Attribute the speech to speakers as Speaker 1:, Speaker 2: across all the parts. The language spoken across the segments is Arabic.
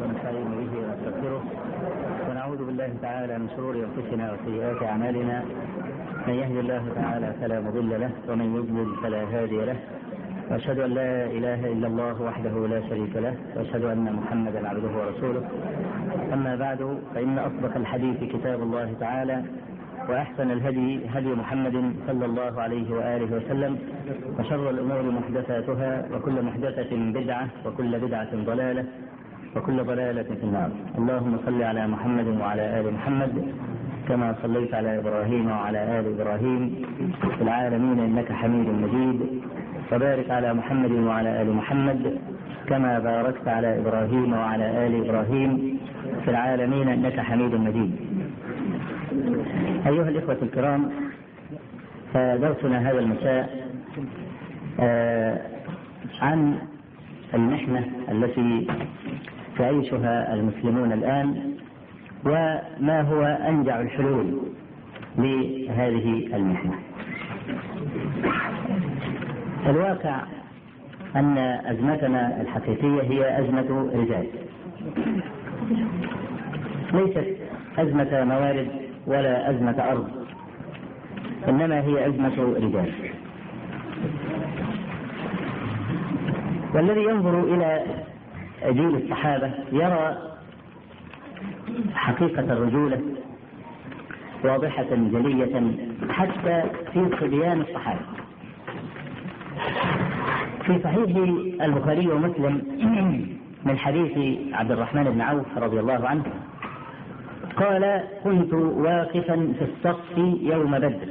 Speaker 1: ونستعين به ونستغفره ونعوذ بالله تعالى من شرور أنفسنا وسيئات أعمالنا. من يهد الله تعالى فلا مضل له ومن يضلل فلا هادي له. وأشهد أن لا إله إلا الله وحده لا شريك له وأشهد أن محمدا عبده ورسوله. أما بعد فإن أصدق الحديث كتاب الله تعالى وأحسن الهدي هدي محمد صلى الله عليه وآله وسلم وشر الأمور محدثاتها وكل محدثة بدعة وكل بدعة ضلالة. وكل ضلالة في النار. اللهم صل على محمد وعلى آل محمد كما صليت على إبراهيم وعلى آل إبراهيم في العالمين إنك حميد مجيد. وبارك على محمد وعلى آل محمد كما باركت على إبراهيم وعلى آل إبراهيم في العالمين إنك حميد مجيد. أيها الإخوة الكرام درسنا هذا المساء عن المحنة التي يعيشها المسلمون الآن وما هو أنجع الحلول لهذه المحنة الواقع أن أزمتنا الحقيقية هي أزمة رجال. ليست أزمة موارد ولا أزمة أرض إنما هي أزمة رجال. والذي ينظر إلى جيل الصحابة يرى حقيقة الرجولة واضحة جلية حتى في صبيان الصحابة. في صحيح البخاري ومسلم من حديث عبد الرحمن بن عوف رضي الله عنه قال كنت واقفا في الصف يوم بدر.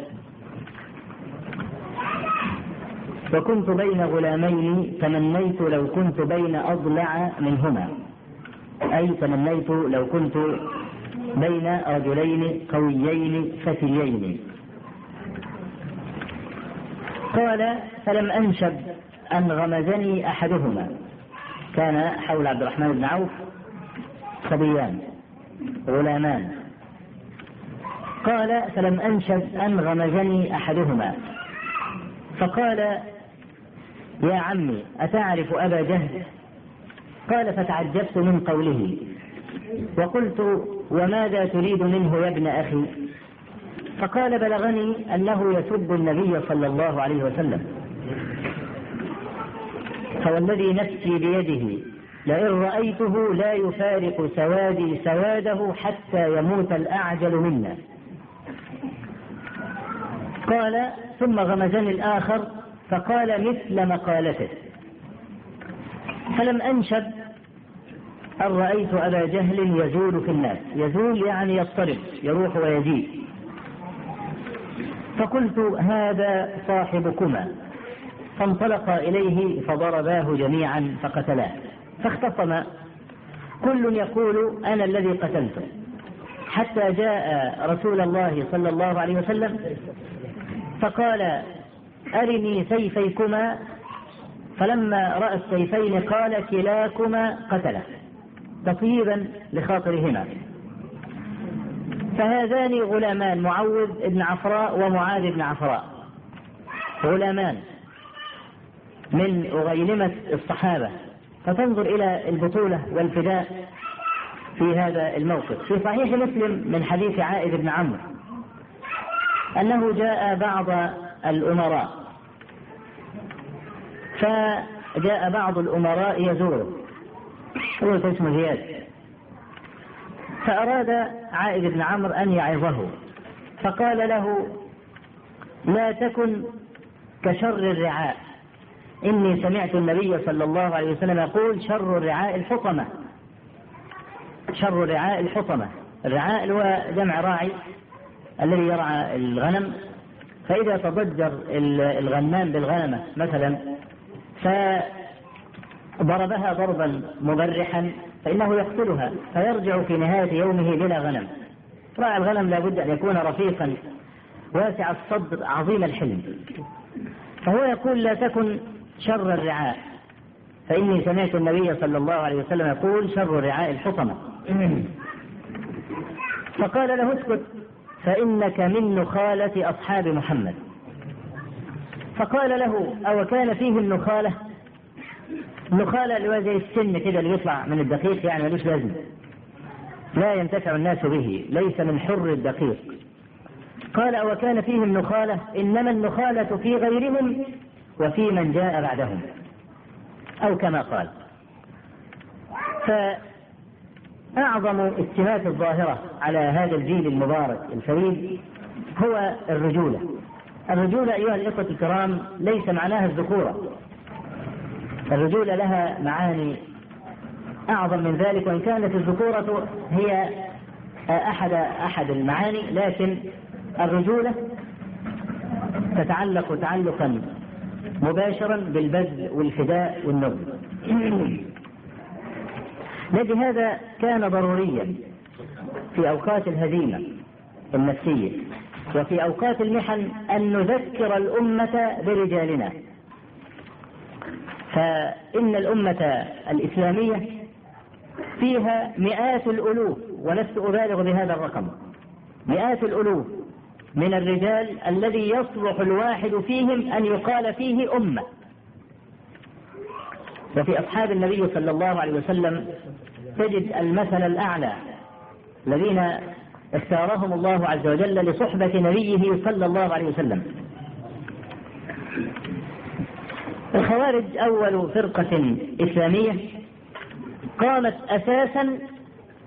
Speaker 1: وكنت بين غلامين تمنيت لو كنت بين أضلع منهما. أي تمنيت لو كنت بين رجلين قويين فتيين. قال فلم أنشب أن غمزني أحدهما. كان حول عبد الرحمن بن عوف صبيان غلامان. قال فلم أنشب أن غمزني أحدهما. فقال يا عمي أتعرف أبا جهل؟ قال فتعجبت من قوله. وقلت وماذا تريد منه يا ابن أخي؟ فقال بلغني أنه يسب النبي صلى الله عليه وسلم. فوالذي نفسي بيده لئن رأيته لا يفارق سوادي سواده حتى يموت الأعجل منا. قال ثم غمزني الآخر فقال مثل مقالته. فلم أنشب أن رأيت أبا جهل يزول في الناس. يزول يعني يضطرب يروح ويجيء. فقلت هذا صاحبكما. فانطلق إليه فضرباه جميعا فقتلاه. فاختصم كل يقول أنا الذي قتلته. حتى جاء رسول الله صلى الله عليه وسلم فقال أرني سيفيكما فلما رأى السيفين قال كلاكما قتله تطيبا لخاطرهما. فهذان غلامان معوذ بن عفراء ومعاذ بن عفراء. غلامان من أغيلمة الصحابة. فتنظر إلى البطولة والفداء في هذا الموقف. في صحيح مسلم من حديث عائد بن عمرو أنه جاء بعض الأمراء. فجاء بعض الأمراء يزوره. هو اسمه زياد. فأراد عائد بن عمرو أن يعظه. فقال له لا تكن كشر الرعاء. إني سمعت النبي صلى الله عليه وسلم يقول شر الرعاء الحطمة. شر الرعاء الحطمة. الرعاء هو جمع راعي الذي يرعى الغنم فإذا تضجر الغنام بالغنمة مثلا فضربها ضربا مبرحا فإنه يقتلها فيرجع في نهاية يومه بلا غنم. راعي الغنم لابد أن يكون رفيقا واسع الصدر عظيم الحلم. فهو يقول لا تكن شر الرعاء. فإني سمعت النبي صلى الله عليه وسلم يقول شر الرعاء الحطمة. فقال له اسكت. فإنك من نخالة أصحاب محمد. فقال له أو كان فيه النخالة؟ النخالة اللي هو زي السن كده اللي يطلع من الدقيق يعني ملوش لازمة. لا ينتفع الناس به ليس من حر الدقيق. قال وكان فيهم نخالة إنما النخالة في غيرهم وفي من جاء بعدهم. أو كما قال. فأعظم السمات الظاهرة على هذا الجيل المبارك الفريد هو الرجولة. الرجولة أيها الإخوة الكرام ليس معناها الذكورة. الرجولة لها معاني أعظم من ذلك وإن كانت الذكورة هي أحد أحد المعاني لكن الرجولة تتعلق تعلقا مباشرا بالبذل والفداء والنبل لهذا كان ضروريا في أوقات الهزيمة النفسية وفي أوقات المحن أن نذكر الأمة برجالنا. فإن الأمة الإسلامية فيها مئات الألوف ولست أبالغ بهذا الرقم. مئات الألوف من الرجال الذي يصلح الواحد فيهم أن يقال فيه أمة. وفي أصحاب النبي صلى الله عليه وسلم تجد المثل الأعلى الذين اختارهم الله عز وجل لصحبة نبيه صلى الله عليه وسلم. الخوارج أول فرقة إسلامية قامت أساسا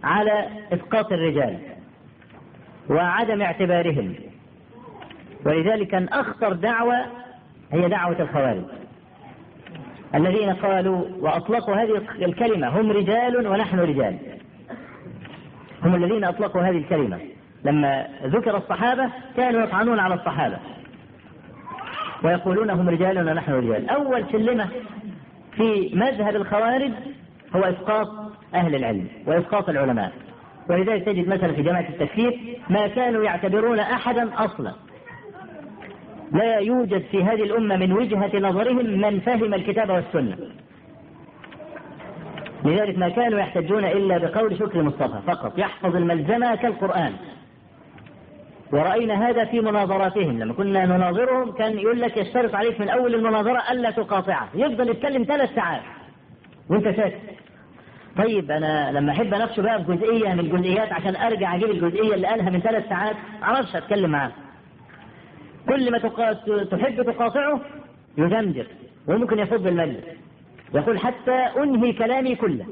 Speaker 1: على إسقاط الرجال وعدم اعتبارهم ولذلك كان أخطر دعوة هي دعوة الخوارج. الذين قالوا وأطلقوا هذه الكلمة هم رجال ونحن رجال. هم الذين أطلقوا هذه الكلمة. لما ذكر الصحابة كانوا يطعنون على الصحابة. ويقولون هم رجال ونحن رجال. أول سلمة في مذهب الخوارج هو إسقاط أهل العلم وإسقاط العلماء. ولذلك تجد مثلا في جماعة التكفير ما كانوا يعتبرون أحدا أصلا. لا يوجد في هذه الأمة من وجهة نظرهم من فهم الكتاب والسنة. لذلك ما كانوا يحتجون إلا بقول شكر مصطفى فقط. يحفظ الملزمة كالقرآن. ورأينا هذا في مناظراتهم. لما كنا نناظرهم كان يقول لك يشترط عليك من أول المناظرة ألا تقاطعه. يفضل يتكلم ثلاث ساعات. وأنت ساكت طيب أنا لما أحب أناقشه بقى في جزئيه من الجزئيات عشان أرجع أجيب الجزئية اللي قالها من ثلاث ساعات معرفش أتكلم معاه. كل ما تحب تقاطعه يزمجر وممكن يفض المجلس يقول حتى أنهي كلامي كله.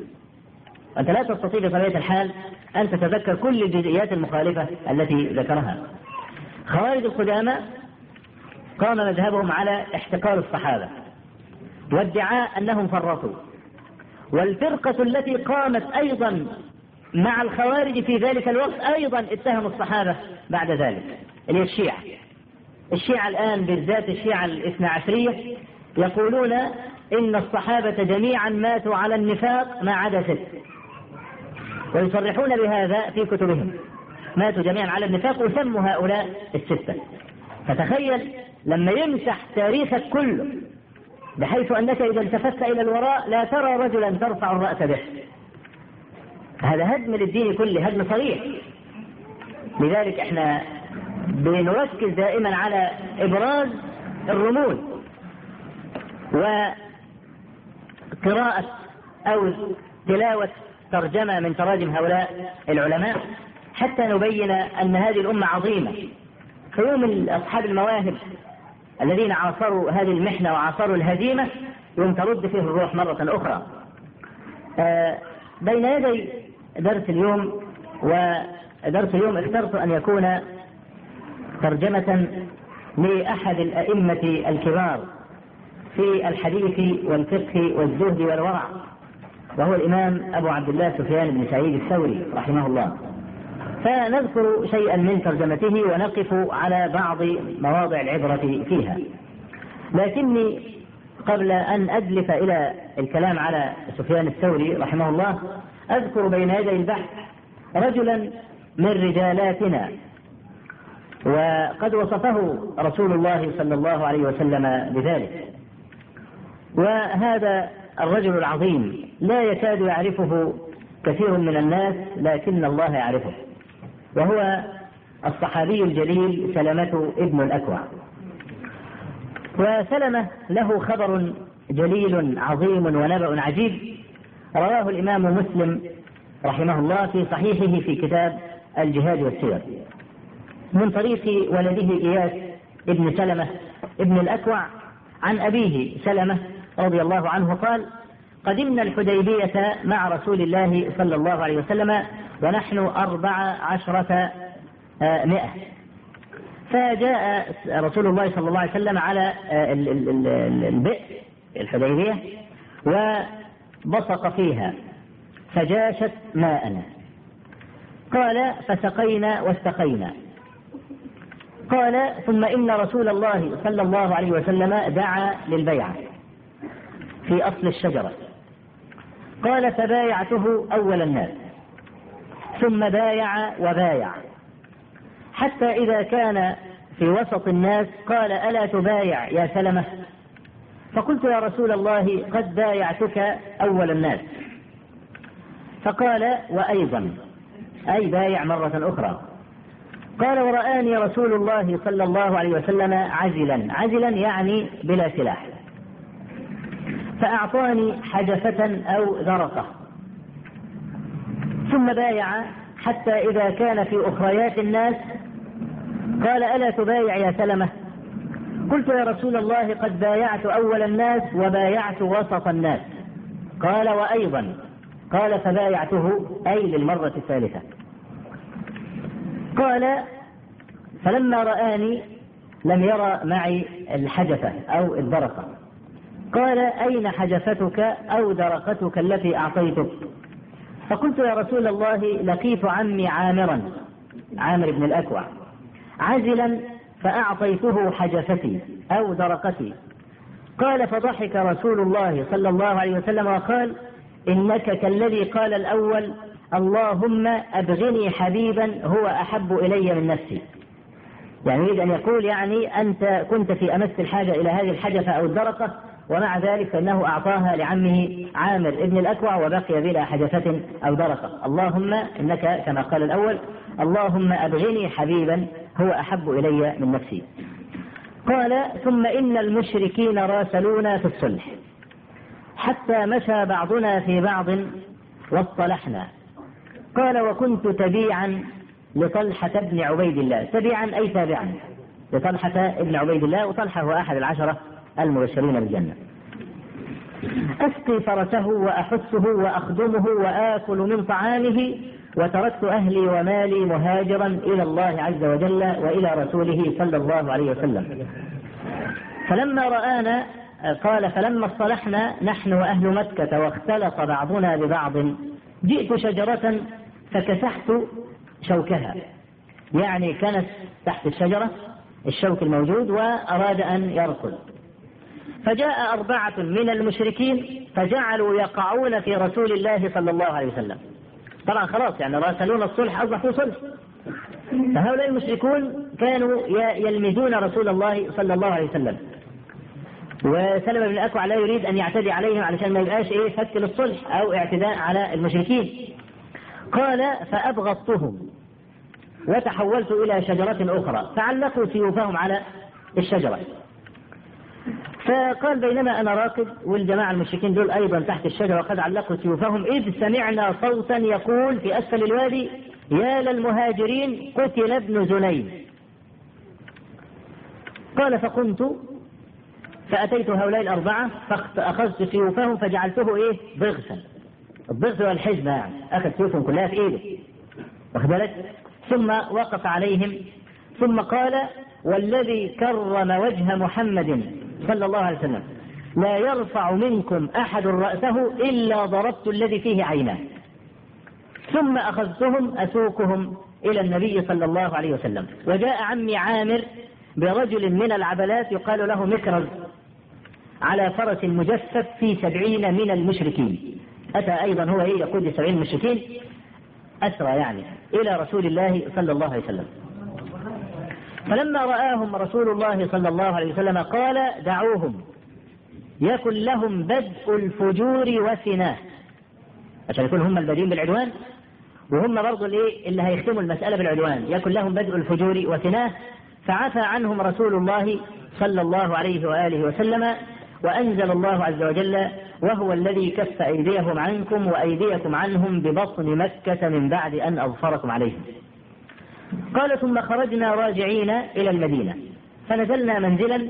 Speaker 1: أنت لا تستطيع بطبيعة الحال أن تتذكر كل الجزئيات المخالفة التي ذكرها. خوارج القدامى قام مذهبهم على احتقار الصحابة وادعاء أنهم فرطوا. والفرقة التي قامت أيضا مع الخوارج في ذلك الوقت أيضا اتهموا الصحابة بعد ذلك اللي الشيعة. الشيعة الآن بالذات الشيعة الاثنى عشرية يقولون إن الصحابة جميعا ماتوا على النفاق ما عدا ست. ويصرحون بهذا في كتبهم. ماتوا جميعا على النفاق وسموا هؤلاء الستة. فتخيل لما يمسح تاريخك كله بحيث أنك إذا التفت إلى الوراء لا ترى رجلا ترفع الرأس به. هذا هدم للدين كله هدم صريح. لذلك إحنا بنركز دائما على إبراز الرموز وقراءة أو تلاوة ترجمة من تراجم هؤلاء العلماء حتى نبين أن هذه الأمة عظيمة. فيوم أصحاب المواهب الذين عاصروا هذه المحنة وعاصروا الهزيمة يوم ترد فيه الروح مرة أخرى. آه بين يدي درس اليوم ودرس اليوم اخترت أن يكون ترجمة لأحد الأئمة الكبار في الحديث والفقه والزهد والورع وهو الإمام أبو عبد الله سفيان بن سعيد الثوري رحمه الله. فنذكر شيئا من ترجمته ونقف على بعض مواضع العبرة فيها. لكني قبل أن أدلف إلى الكلام على سفيان الثوري رحمه الله أذكر بين يدي البحث رجلا من رجالاتنا وقد وصفه رسول الله صلى الله عليه وسلم بذلك. وهذا الرجل العظيم لا يكاد يعرفه كثير من الناس لكن الله يعرفه وهو الصحابي الجليل سلمة ابن الأكوع. وسلمة له خبر جليل عظيم ونبأ عجيب رواه الإمام مسلم رحمه الله في صحيحه في كتاب الجهاد والسير. من طريق ولده إياس ابن سلمة ابن الأكوع عن أبيه سلمة رضي الله عنه قال قدمنا الحديبية مع رسول الله صلى الله عليه وسلم ونحن أربع عشرة مئة. فجاء رسول الله صلى الله عليه وسلم على البئر الحديبية وبصق فيها فجاشت ماء قال فسقينا واستقينا. قال ثم إن رسول الله صلى الله عليه وسلم دعا للبيعة في أصل الشجرة. قال فبايعته أول الناس. ثم بايع وبايع. حتى إذا كان في وسط الناس قال ألا تبايع يا سلمة؟ فقلت يا رسول الله قد بايعتك أول الناس. فقال وأيضا أي بايع مرة أخرى. قال ورآني رسول الله صلى الله عليه وسلم عزلا. عزلا يعني بلا سلاح. فأعطاني حجفة أو ذرقة ثم بايع حتى إذا كان في أخريات الناس. قال ألا تبايع يا سلمة؟ قلت يا رسول الله قد بايعت أول الناس وبايعت وسط الناس. قال وأيضا. قال فبايعته أي للمرة الثالثة. قال فلما رآني لم يرى معي الحجفة أو الدرقة. قال أين حجفتك أو درقتك التي أعطيتك؟ فقلت يا رسول الله لقيت عمي عامرا عامر بن الأكوع عزلا فأعطيته حجفتي أو درقتي. قال فضحك رسول الله صلى الله عليه وسلم وقال إنك كالذي قال الأول اللهم أبغني حبيبا هو أحب إلي من نفسي. يعني يريد أن يقول يعني أنت كنت في أمس الحاجة إلى هذه الحجفة أو الدرقة ومع ذلك فإنه أعطاها لعمه عامر ابن الأكوع وبقي بلا حجفة أو درقة اللهم إنك كما قال الأول اللهم أبغني حبيبا هو أحب إلي من نفسي. قال ثم إن المشركين راسلونا في الصلح حتى مشى بعضنا في بعض واصطلحنا. قال وكنت تبيعا لطلحة بن عبيد الله. تبيعا أي تابعا؟ لطلحة بن عبيد الله وطلحة هو أحد العشرة المبشرين بالجنة. أسقي فرسه وأحثه وأخدمه وآكل من طعامه وتركت أهلي ومالي مهاجرا إلى الله عز وجل وإلى رسوله صلى الله عليه وسلم. فلما رآنا قال فلما اصطلحنا نحن وأهل مكة واختلط بعضنا ببعض. جئت شجرة فكسحت شوكها. يعني كانت تحت الشجرة الشوك الموجود وأراد أن يركض. فجاء أربعة من المشركين فجعلوا يقعون في رسول الله صلى الله عليه وسلم. طبعا خلاص يعني راسلون الصلح أصبحوا صلح. فهؤلاء المشركون كانوا يلمزون رسول الله صلى الله عليه وسلم. وسلم بن الأكوع لا يريد أن يعتدي عليهم علشان ما يبقاش إيه فك للصلح أو اعتداء على المشركين. قال فأبغضتهم وتحولت إلى شجرة أخرى فعلقوا سيوفهم على الشجرة. فقال بينما أنا راكب والجماعة المشركين دول أيضا تحت الشجرة وقد علقوا سيوفهم إذ سمعنا صوتا يقول في أسفل الوادي يا للمهاجرين قتل ابن زنيم قال فقمت فأتيت هؤلاء الأربعة فأخذت سيوفهم فجعلته إيه؟ ضغثا الضغث هو الحزمة يعني أخذ سيوفهم كلها في إيده. واخد بالك؟ ثم وقف عليهم. ثم قال والذي كرم وجه محمد صلى الله عليه وسلم لا يرفع منكم أحد رأسه إلا ضربت الذي فيه عيناه. ثم أخذتهم أسوقهم إلى النبي صلى الله عليه وسلم. وجاء عمي عامر برجل من العبلات يقال له مكرز على فرس مجفف في سبعين من المشركين. أتى أيضا هو إيه يقود سبعين المشركين أسرى يعني إلى رسول الله صلى الله عليه وسلم. فلما رآهم رسول الله صلى الله عليه وسلم قال دعوهم يكن لهم بدء الفجور وسناه. عشان يكون هم البادئين بالعدوان وهم برضه الايه اللي هيختموا المسألة بالعدوان. يكن لهم بدء الفجور وسناه فعفى عنهم رسول الله صلى الله عليه وآله وسلم وأنزل الله عز وجل وهو الذي كف أيديهم عنكم وأيديكم عنهم ببطن مكة من بعد أن أظفركم عليهم. قال ثم خرجنا راجعين إلى المدينة. فنزلنا منزلا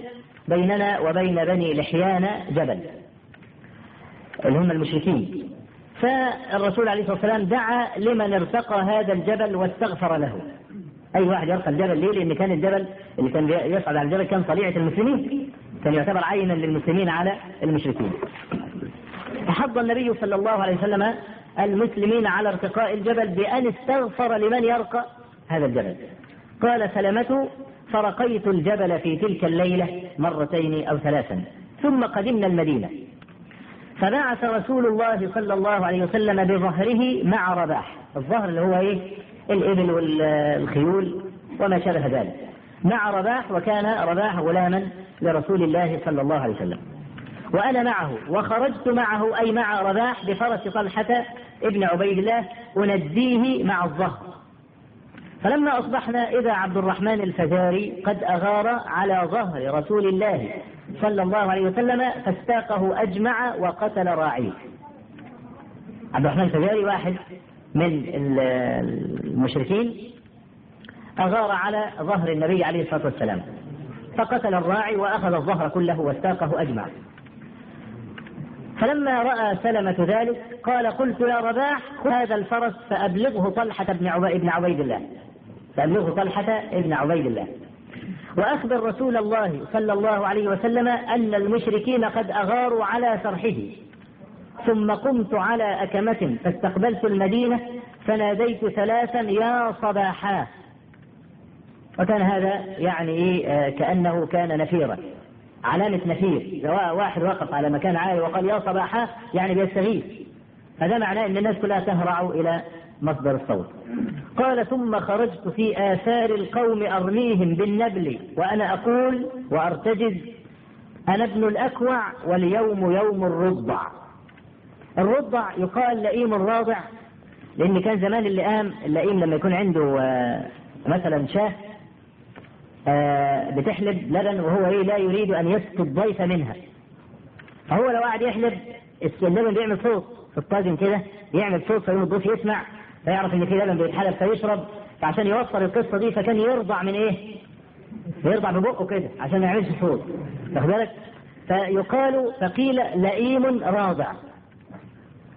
Speaker 1: بيننا وبين بني لحيان جبل اللي هم المشركين. فالرسول عليه الصلاة والسلام دعا لمن ارتقى هذا الجبل واستغفر له. أي واحد يرقى الجبل ليه؟ لأن كان الجبل اللي كان يصعد على الجبل كان طليعة المسلمين. كان يعتبر عينا للمسلمين على المشركين. فحض النبي صلى الله عليه وسلم المسلمين على ارتقاء الجبل بأن استغفر لمن يرقى هذا الجبل. قال سلمة فرقيت الجبل في تلك الليلة مرتين أو ثلاثا ثم قدمنا المدينة. فبعث رسول الله صلى الله عليه وسلم بظهره مع رباح. الظهر اللي هو إيه؟ الإبل والخيول وما شابه ذلك. مع رباح وكان رباح غلاما لرسول الله صلى الله عليه وسلم. وأنا معه وخرجت معه أي مع رباح بفرس طلحة ابن عبيد الله أنديه مع الظهر. فلما أصبحنا إذا عبد الرحمن الفزاري قد أغار على ظهر رسول الله صلى الله عليه وسلم فاستاقه أجمع وقتل راعيه. عبد الرحمن الفزاري واحد من المشركين أغار على ظهر النبي عليه الصلاة والسلام. فقتل الراعي وأخذ الظهر كله واستاقه أجمع. فلما رأى سلمة ذلك قال قلت يا رباح خذ هذا الفرس فأبلغه طلحة بن عبيد الله. فأبلغه طلحة ابن عبيد الله. وأخبر رسول الله صلى الله عليه وسلم أن المشركين قد أغاروا على سرحه ثم قمت على أكمة فاستقبلت المدينة فناديت ثلاثا يا صباحا وكان هذا يعني إيه كأنه كان نفيرا. علامة نفير. واحد وقف على مكان عالي وقال يا صباحا يعني بيستغيث. هذا معناه أن الناس كلها تهرع إلى مصدر الصوت. قال ثم خرجت في آثار القوم أرميهم بالنبل وأنا أقول وأرتجز أنا ابن الأكوع واليوم يوم الرضع. الرضع يقال لئيم الراضع لأن كان زمان اللئام اللئيم لما يكون عنده مثلا شاه بتحلب لبن وهو إيه لا يريد أن يسقي الضيف منها. فهو لو قعد يحلب اللبن بيعمل صوت في الطاجن كده يعمل صوت فيقوم الضيف يسمع فيعرف إن في لبن بيتحلب فيشرب. فعشان يوصل القصة دي فكان يرضع من إيه؟ يرضع ببقه كده عشان ما يعملش صوت. واخد بالك؟ فيقال فقيل لئيم راضع.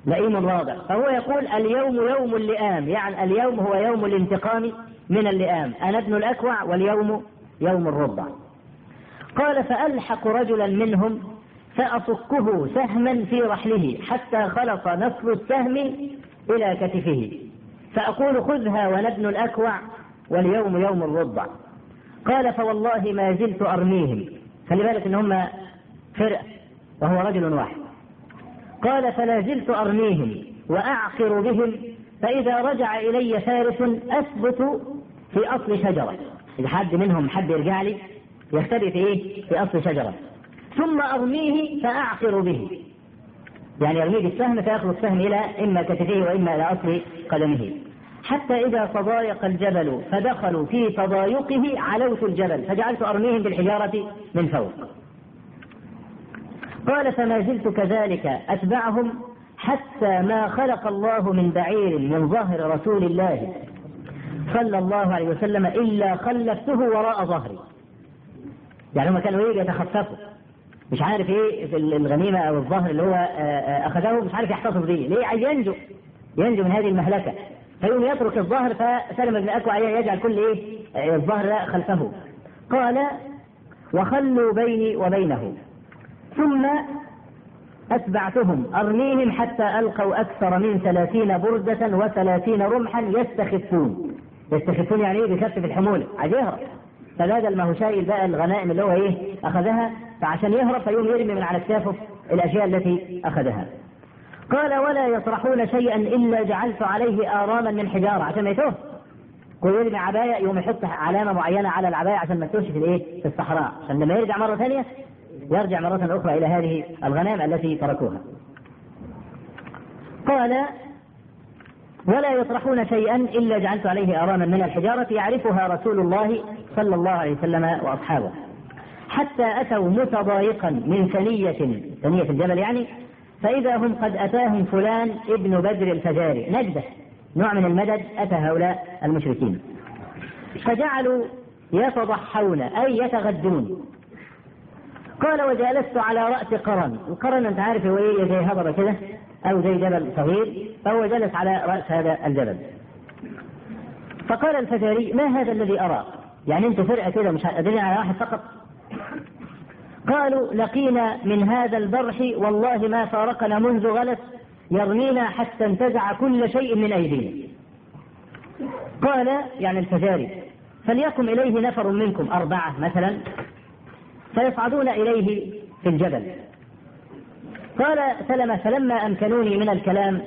Speaker 1: لئيم راضع. فهو يقول اليوم يوم اللئام يعني اليوم هو يوم الانتقام من اللئام. أنا ابن الأكوع واليوم يوم الرضع قال فألحق رجلا منهم فأصكه سهما في رحله حتى خلق نصل السهم إلى كتفه. فأقول خذها وأنا ابن الأكوع واليوم يوم الرضع قال فوالله ما زلت أرميهم. خلي بالك إن هم فرقة وهو رجل واحد. قال فلا زلت أرميهم وأعقر بهم فإذا رجع إلي فارس أثبت في أصل شجرة. إذا حد منهم حد يرجع لي يختبئ في إيه؟ في أصل شجرة. ثم أرميه فأعقر به. يعني يرميه بالسهم فيخلص السهم إلى إما كتفه وإما إلى أصل قدمه. حتى إذا تضايق الجبل فدخلوا في تضايقه علوت الجبل فجعلت أرميهم بالحجارة من فوق. قال فما زلت كذلك أتبعهم حتى ما خلق الله من بعير من ظهر رسول الله صلى الله عليه وسلم إلا خلفته وراء ظهري. يعني هم كانوا إيه يتخففوا مش عارف إيه في الغنيمة أو الظهر اللي هو اخذه مش عارف يحتفظ به ليه؟ عايز ينجو. ينجو من هذه المهلكة. فيقوم يترك الظهر فسلم بن اكوع يجعل كل إيه الظهر خلفه. قال وخلوا بيني وبينه. ثم أتبعتهم. أرميهم حتى ألقوا أكثر من ثلاثين بردة وثلاثين رمحا يستخفون. يستخفون يعني إيه بيخفف الحمولة. عايز يهرب. فبدل ما هو شايل بقى الغنائم اللي هو إيه أخذها فعشان يهرب فيقوم يرمي من على كتافه الأشياء التي أخذها. قال ولا يطرحون شيئا إلا جعلت عليه آراما من حجارة. عشان ما يتوه. يرمي عباية يقوم يحط علامة معينة على العباية عشان ما تتوهش في الإيه في الصحراء. عشان لما يرجع مرة ثانية يرجع مرة أخرى إلى هذه الغنائم التي تركوها. قال ولا يطرحون شيئا إلا جعلت عليه آراما من الحجارة يعرفها رسول الله صلى الله عليه وسلم وأصحابه. حتى أتوا متضايقا من ثنية ثنية الجبل يعني فإذا هم قد أتاهم فلان ابن بدر الفجاري. نجدة نوع من المدد أتى هؤلاء المشركين. فجعلوا يتضحون أي يتغدون. قال وجلست على رأس قرن. القرن أنت عارف هو إيه زي هضبة كده أو زي جبل صغير. فهو جلس على رأس هذا الجبل. فقال الفجاري ما هذا الذي أرى يعني أنتم فرقة كده مش قادرين على واحد فقط. قالوا لقينا من هذا البرح والله ما فارقنا منذ غلس يرمينا حتى انتزع كل شيء من أيدينا. قال يعني الفجاري فليقم إليه نفر منكم أربعة مثلا فيصعدون إليه في الجبل. قال سلمة فلما أمكنوني من الكلام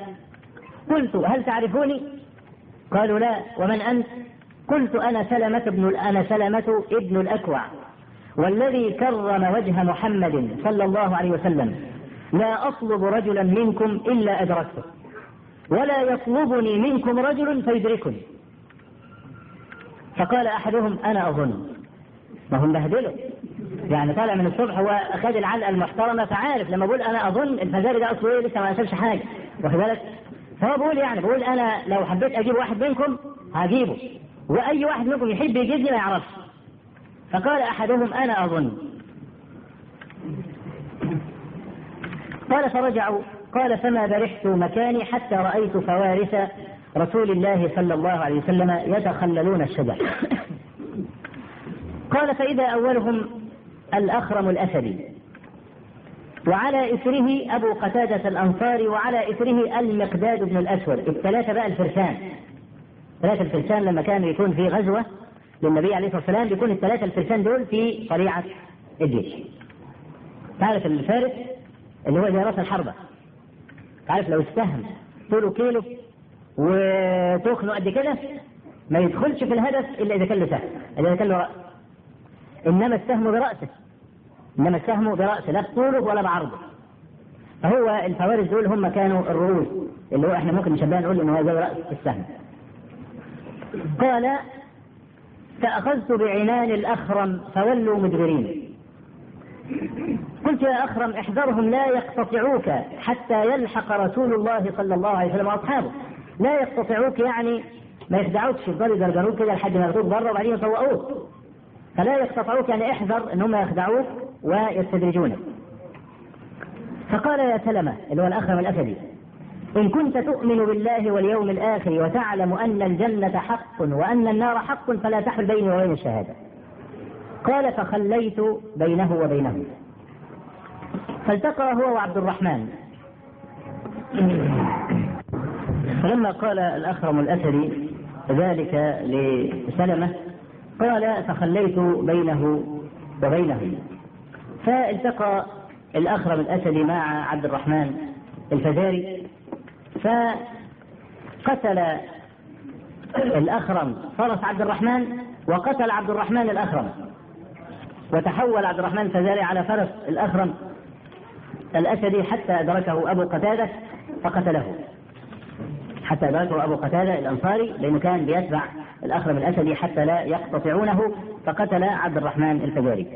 Speaker 1: قلت هل تعرفوني؟ قالوا لا. ومن أنت؟ قلت أنا سلمة ابن أنا سلمة ابن الأكوع والذي كرم وجه محمد صلى الله عليه وسلم. لا أطلب رجلا منكم إلا أدركته ولا يطلبني منكم رجل فيدركني. فقال أحدهم أنا أظن. ما هم بهدله يعني طالع من الصبح هو خد العلقة المحترمة فعارف. لما بقول أنا أظن الفزاري ده أصله إيه؟ لسه ما نسبش حاجة. واخد بالك؟ فهو بيقول يعني بقول أنا لو حبيت أجيب واحد منكم هجيبه وأي واحد منكم يحب يجيبني ما يعرفش. فقال أحدهم أنا أظن. قال فرجعوا قال فما برحت مكاني حتى رأيت فوارس رسول الله صلى الله عليه وسلم يتخللون الشجر. قال فإذا أولهم الأخرم الأسدي. وعلى إثره أبو قتادة الأنصاري وعلى إثره المقداد بن الأسود. الثلاثة بقى الفرسان. ثلاثة الفرسان لما كان يكون في غزوة للنبي عليه الصلاة والسلام بيكون الثلاثة الفرسان دول في طليعة الجيش. تعرف الفارس اللي هو زي راس الحربة تعرف لو السهم طوله كيلو وتخنه قد كده ما يدخلش في الهدف إلا إذا كان له سهم. إذا كان له رأس. إنما السهم برأسه. انما السهم براسه لا بطوله ولا بعرضه. فهو الفوارس دول هم كانوا الرؤوس اللي هو إحنا ممكن نشبهها نقول إنه هو زي رأس السهم. قال فأخذت بعنان الأخرم فولوا مدبرين. قلت يا أخرم احذرهم لا يقتطعوك حتى يلحق رسول الله صلى الله عليه وسلم وأصحابه. لا يقتطعوك يعني ما يخدعوكش يفضلوا يجرجروك كده لحد ما ياخدوك بره وبعدين يطوقوك فلا يقتطعوك يعني احذر ان هم يخدعوك ويستدرجونك فقال يا سلمة اللي هو الأخرم الأسدي إن كنت تؤمن بالله واليوم الآخر وتعلم أن الجنة حق وأن النار حق فلا تحل بيني وبين الشهادة. قال فخليت بينه وبينه. فالتقى هو وعبد الرحمن. فلما قال الأخرم الأسدي ذلك لسلمة قال فخليت بينه وبينه. فالتقى الأخرم الأسدي مع عبد الرحمن الفزاري فقتل الأخرم فرس عبد الرحمن وقتل عبد الرحمن الأخرم وتحول عبد الرحمن الفزاري على فرس الأخرم الأسدي حتى أدركه أبو قتادة فقتله. حتى أدركه أبو قتادة الأنصاري لأنه كان بيتبع الأخرم الأسدي حتى لا يقتطعونه فقتل عبد الرحمن الفجاري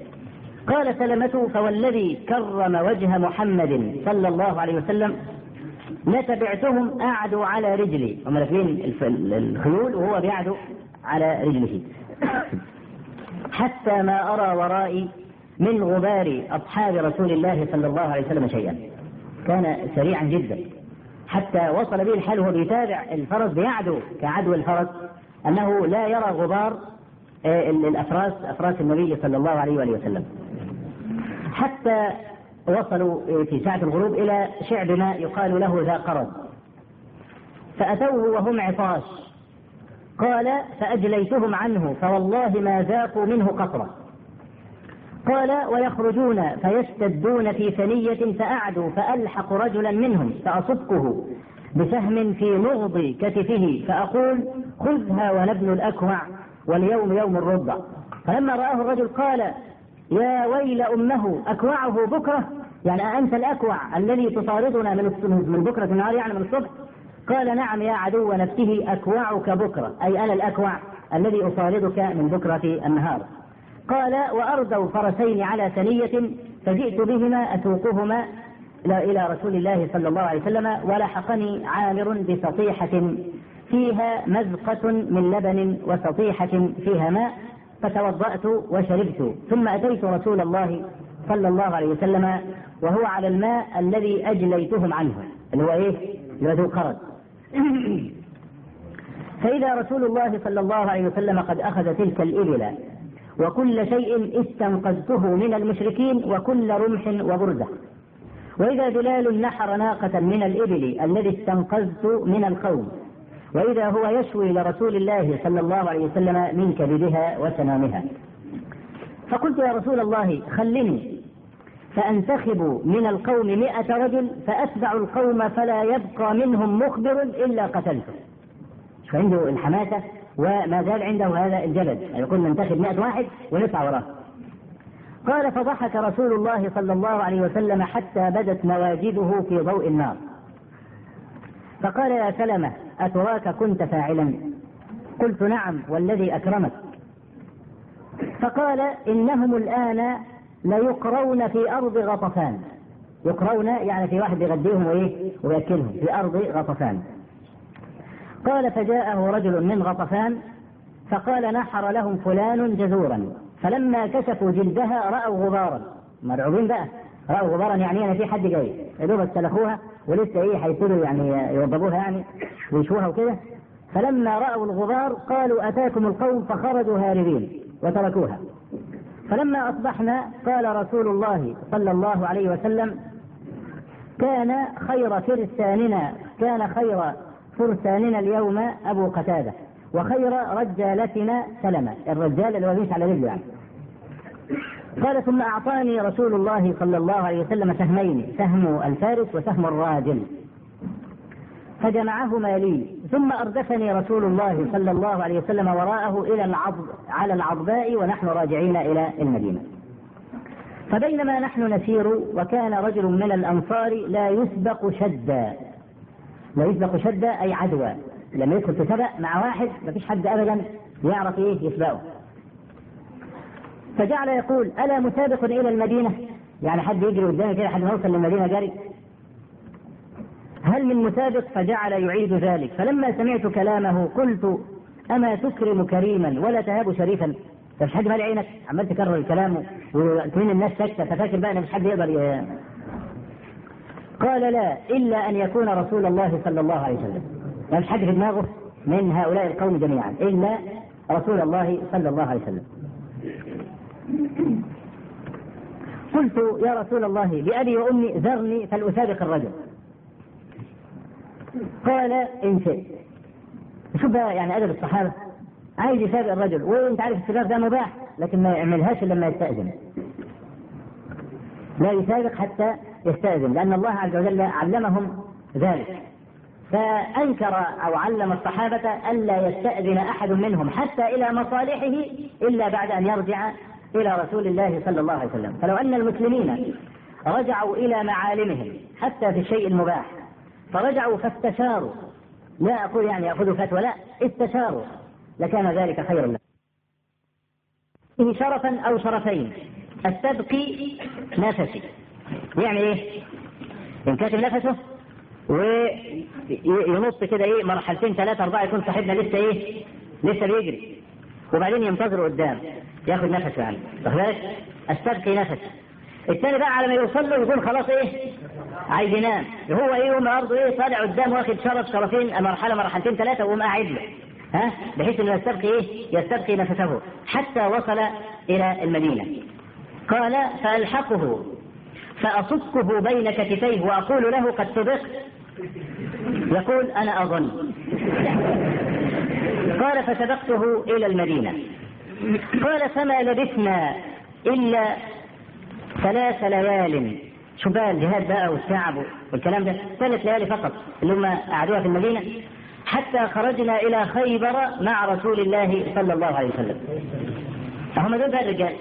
Speaker 1: قال سلمة فوالذي كرم وجه محمد صلى الله عليه وسلم لتبعتهم أعدوا على رجلي. هم راكبين الخيول وهو بيعدو على رجله. حتى ما أرى ورائي من غبار أصحاب رسول الله صلى الله عليه وسلم شيئا. كان سريعا جدا. حتى وصل به الحال وهو بيتابع الفرس بيعدو كعدو الفرس أنه لا يرى غبار الأفراس أفراس النبي صلى الله عليه وآله وسلم. حتى وصلوا في ساعة الغروب إلى شعب ماء يقال له ذا قرض. فأتوه وهم عطاش. قال فأجليتهم عنه فوالله ما ذاقوا منه قطرة. قال ويخرجون فيشتدون في ثنية فأعدوا فألحق رجلا منهم فأصدقه بسهم في نغض كتفه فأقول خذها ونبن الأكوع واليوم يوم الرضع. فلما رآه الرجل قال يا ويل أمه أكوعه بكرة. يعني أنت الأكوع الذي تطاردنا من من بكرة النهار يعني من الصبح؟ قال نعم يا عدو نفسه أكوعك بكرة. أي أنا الأكوع الذي أطاردك من بكرة النهار.
Speaker 2: قال وأردوا فرسين على ثنية فجئت بهما أسوقهما إلى رسول الله صلى الله عليه وسلم ولحقني عامر بسطيحة فيها مزقة من لبن وسطيحة فيها ماء. فتوضأت وشربت ثم أتيت رسول الله صلى الله عليه وسلم وهو على الماء الذي أجليتهم عنه اللي هو إيه؟ اللي هو ذو قرض فإذا رسول الله صلى الله عليه وسلم قد أخذ تلك الإبل وكل شيء استنقذته من المشركين وكل رمح وبردة وإذا بلال نحر ناقة من الإبل الذي استنقذت من القوم وإذا هو يشوي لرسول الله صلى الله عليه وسلم من كبدها وسنامها فقلت يا رسول الله خلني فأنتخب من القوم مئة رجل فأتبع القوم فلا يبقى منهم مخبر إلا قتلته. عنده الحماسة؟ وما زال عنده هذا الجلد يقول ننتخب مئة واحد ونسعى وراه. قال فضحك رسول الله صلى الله عليه وسلم حتى بدت نواجذه في ضوء النار. فقال يا سلمة أتراك كنت فاعلا؟ قلت نعم والذي أكرمك. فقال إنهم الآن ليقرون في أرض غطفان. يقرون يعني في واحد يغديهم وإيه؟ ويأكلهم في أرض غطفان. قال فجاءه رجل من غطفان فقال نحر لهم فلان جزورا. فلما كشفوا جلدها رأوا غبارا. مرعوبين بقى. رأوا غبارا يعني أنا في حد جاي. يا دوب استلخوها ولسه إيه هيبتدوا يعني يوضبوها يعني ويشوها وكده. فلما رأوا الغبار قالوا أتاكم القوم فخرجوا هاربين وتركوها. فلما أصبحنا قال رسول الله صلى الله عليه وسلم كان خير فرساننا كان خير فرساننا اليوم أبو قتادة وخير رجالتنا سلمة. الرجال اللي هو على رجله يعني. قال ثم أعطاني رسول الله صلى الله عليه وسلم سهمين سهم الفارس وسهم الراجل. فجمعهما لي ثم أردفني رسول الله صلى الله عليه وسلم وراءه إلى العضب على العضباء ونحن راجعين إلى المدينة. فبينما نحن نسير وكان رجل من الأنصار لا يسبق شدا. لا يسبق شدا أي عدوى. لما يدخل في سبق مع واحد ما فيش حد أبدا يعرف إيه يسبقه. فجعل يقول ألا مسابق إلى المدينة؟ يعني حد يجري قدامي كده حد ما يوصل للمدينة جري. هل من مسابق؟ فجعل يعيد ذلك. فلما سمعت كلامه قلت أما تكرم كريما ولا تهاب شريفا؟ مش حد مالي عينك؟ عمال تكرر الكلام وكمان الناس ساكتة. ففاكر بقى إن مش حد يقدر. قال لا إلا أن يكون رسول الله صلى الله عليه وسلم. ما مش حد في دماغه من هؤلاء القوم جميعا إلا رسول الله صلى الله عليه وسلم. قلت يا رسول الله بأبي وأمي ذرني فلأسابق الرجل. قال إن شئت. شوف يعني أدب الصحابة. عايز يسابق الرجل وانت عارف السباق ده مباح لكن ما يعملهاش إلا لما يستأذن. لا يسابق حتى يستأذن لأن الله عز وجل علمهم ذلك. فأنكر أو علم الصحابة ألا يستأذن أحد منهم حتى إلى مصالحه إلا بعد أن يرجع إلى رسول الله صلى الله عليه وسلم. فلو أن المسلمين رجعوا إلى معالمهم حتى في الشيء المباح فرجعوا فاستشاروا. لا أقول يعني يأخذوا فتوى لا استشاروا. لكان ذلك خيرا لهم. إن شرفا أو شرفين السبقي نفسي. يعني إيه؟ ينكتم نفسه وينط كده إيه مرحلتين ثلاثة أربعة يكون صاحبنا لسه إيه؟ لسه بيجري. وبعدين ينتظر قدام ياخد نفسه يعني. واخد بالك؟ أستبقي نفس الثاني بقى على ما يوصل له يكون خلاص إيه؟ عايز ينام. هو إيه؟ يقوم برضه إيه؟ طالع قدام واخد شرف شرفين مرحلة مرحلتين ثلاثة ويقوم قاعد له. ها؟ بحيث إنه يستبقي إيه؟ يستبقي نفسه. حتى وصل إلى المدينة. قال فألحقه. فأصكه بين كتفيه وأقول له قد صدقت. يقول أنا أظن. قال فسبقته إلى المدينة. قال فما لبثنا إلا ثلاث ليال. شو بقى الجهاد بقى والتعب والكلام ده؟ ثلاث ليالي فقط اللي هم قعدوها في المدينة. حتى خرجنا إلى خيبر مع رسول الله صلى الله عليه وسلم. فهم دول بقى الرجال.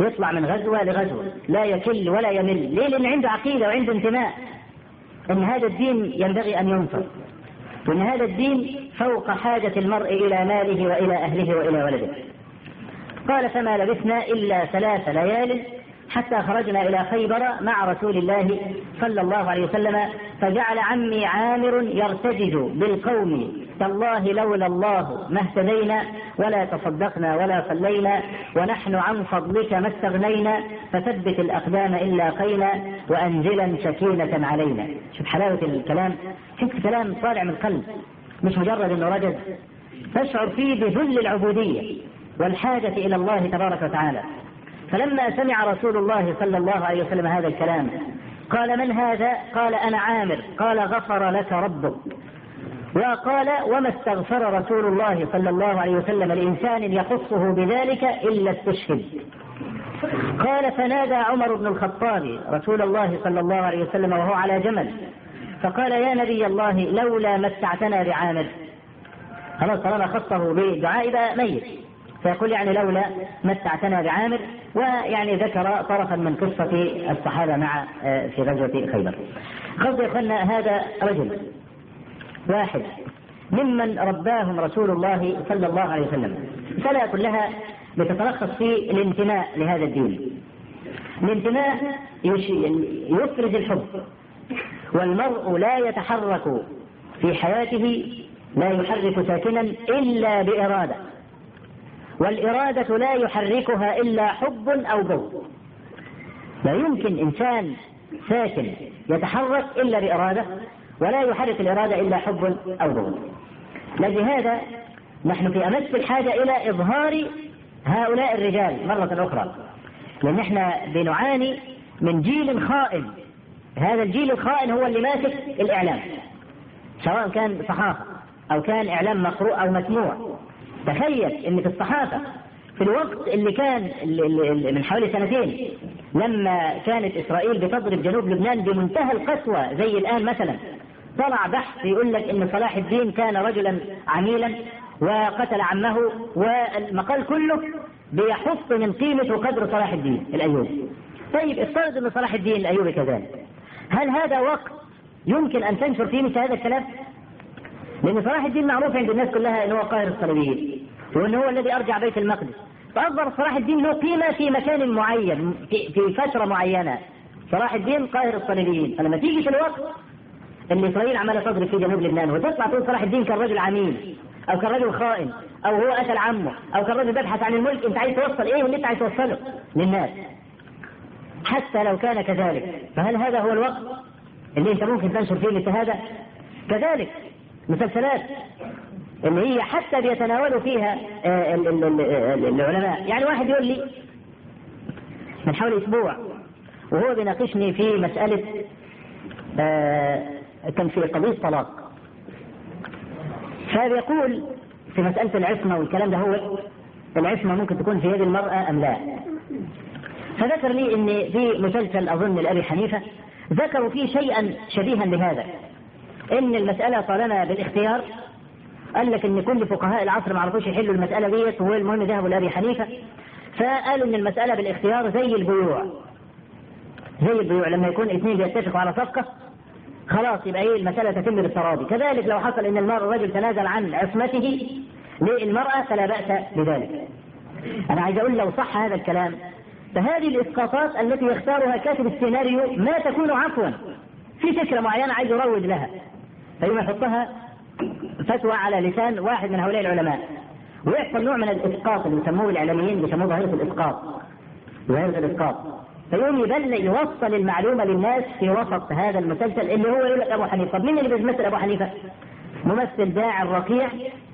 Speaker 2: يطلع من غزوة لغزوة. لا يكل ولا يمل. ليه؟ لأن عنده عقيدة وعنده انتماء. أن هذا الدين ينبغي أن ينصر. وأن هذا الدين فوق حاجة المرء إلى ماله وإلى أهله وإلى ولده. قال فما لبثنا إلا ثلاث ليال حتى خرجنا إلى خيبر مع رسول الله صلى الله عليه وسلم فجعل عمي عامر يرتجز بالقوم تالله لولا الله ما اهتدينا ولا تصدقنا ولا صلينا ونحن عن فضلك ما استغنينا فثبت الأقدام إن لاقينا وأنزلا سكينة علينا. شوف حلاوة الكلام. شوف كلام طالع من القلب مش مجرد إنه رجز تشعر فيه بذل العبودية والحاجة إلى الله تبارك وتعالى. فلما سمع رسول الله صلى الله عليه وسلم هذا الكلام قال من هذا؟ قال أنا عامر. قال غفر لك ربك. وقال وما استغفر رسول الله صلى الله عليه وسلم لإنسان يخصه بذلك إلا استشهد. قال فنادى عمر بن الخطاب رسول الله صلى الله عليه وسلم وهو على جمل. فقال يا نبي الله لولا متعتنا بعامر خلاص طالما خصه بدعاء يبقى ميت. فيقول يعني لولا متعتنا بعامر ويعني ذكر طرفا من قصة الصحابة مع في غزوة خيبر. قصد يا هذا رجل واحد ممن رباهم رسول الله صلى الله عليه وسلم. فلا كلها بتتلخص في الانتماء لهذا الدين. الانتماء يفرز الحب والمرء لا يتحرك في حياته لا يحرك ساكنا إلا بإرادة والإرادة لا يحركها إلا حب أو بغض لا يمكن إنسان ساكن يتحرك إلا بإرادة ولا يحرك الإرادة إلا حب أو بغض. لهذا نحن في أمس الحاجة إلى إظهار هؤلاء الرجال مرة أخرى. لأن إحنا بنعاني من جيل خائن. هذا الجيل الخائن هو اللي ماسك الإعلام. سواء كان صحافة أو كان إعلام مقروء أو مسموع. تخيل إن في الصحافة في الوقت اللي كان اللي من حوالي سنتين لما كانت إسرائيل بتضرب جنوب لبنان بمنتهى القسوة زي الآن مثلا طلع بحث يقول لك إن صلاح الدين كان رجلا عميلا وقتل عمه والمقال كله بيحط من قيمة وقدر صلاح الدين الأيوبي. طيب افترض إن صلاح الدين الأيوبي كذلك. هل هذا وقت يمكن أن تنشر فيه مثل هذا الكلام؟ لأن صلاح الدين معروف عند الناس كلها أنه هو قاهر الصليبيين وأنه هو الذي أرجع بيت المقدس فأصبر صلاح الدين له قيمة في مكان معين في فترة معينة صلاح الدين قاهر الصليبيين فلما تيجي في الوقت اللي إسرائيل عمالة تضرب في جنوب لبنان وتطلع تقول صلاح الدين كان رجل عميل أو كان رجل خائن أو هو قتل عمه أو كان رجل بيبحث عن الملك أنت عايز توصل إيه اللي أنت عايز توصله؟ للناس. حتى لو كان كذلك فهل هذا هو الوقت اللي أنت ممكن تنشر فيه هذا كذلك مسلسلات اللي هي حتى بيتناولوا فيها العلماء. يعني واحد يقول لي من حوالي أسبوع وهو بيناقشني في مسألة كان في قضية طلاق. فبيقول في مسألة العصمة والكلام ده هو العصمة ممكن تكون في يد المرأة أم لا. فذكر لي إن في مسلسل أظن لأبي حنيفة ذكروا فيه شيئا شبيها لهذا إن المسألة طالما بالاختيار قال لك إن كل فقهاء العصر ما عرفوش يحلوا المسألة ديت والمهم ذهبوا لأبي حنيفة فقالوا إن المسألة بالاختيار زي البيوع. زي البيوع لما يكون اثنين بيتفقوا على صفقة خلاص يبقى إيه المسألة تتم بالتراضي. كذلك لو حصل إن المرء الرجل تنازل عن عصمته للمرأة فلا بأس بذلك. أنا عايز أقول لو صح هذا الكلام فهذه الإسقاطات التي يختارها كاتب السيناريو ما تكون عفوا. في فكرة معينة عايز يروج لها. فيما يحطها فتوى على لسان واحد من هؤلاء العلماء. ويحصل نوع من الإسقاط اللي يسموه الإعلاميين بيسموه ظاهرة الإسقاط. ظاهرة الإسقاط. فيقوم يبلغ يوصل المعلومة للناس في وسط هذا المسلسل اللي هو يقول لك أبو حنيفة طب مين اللي بيمثل أبو حنيفة؟ ممثل داعي الرقيع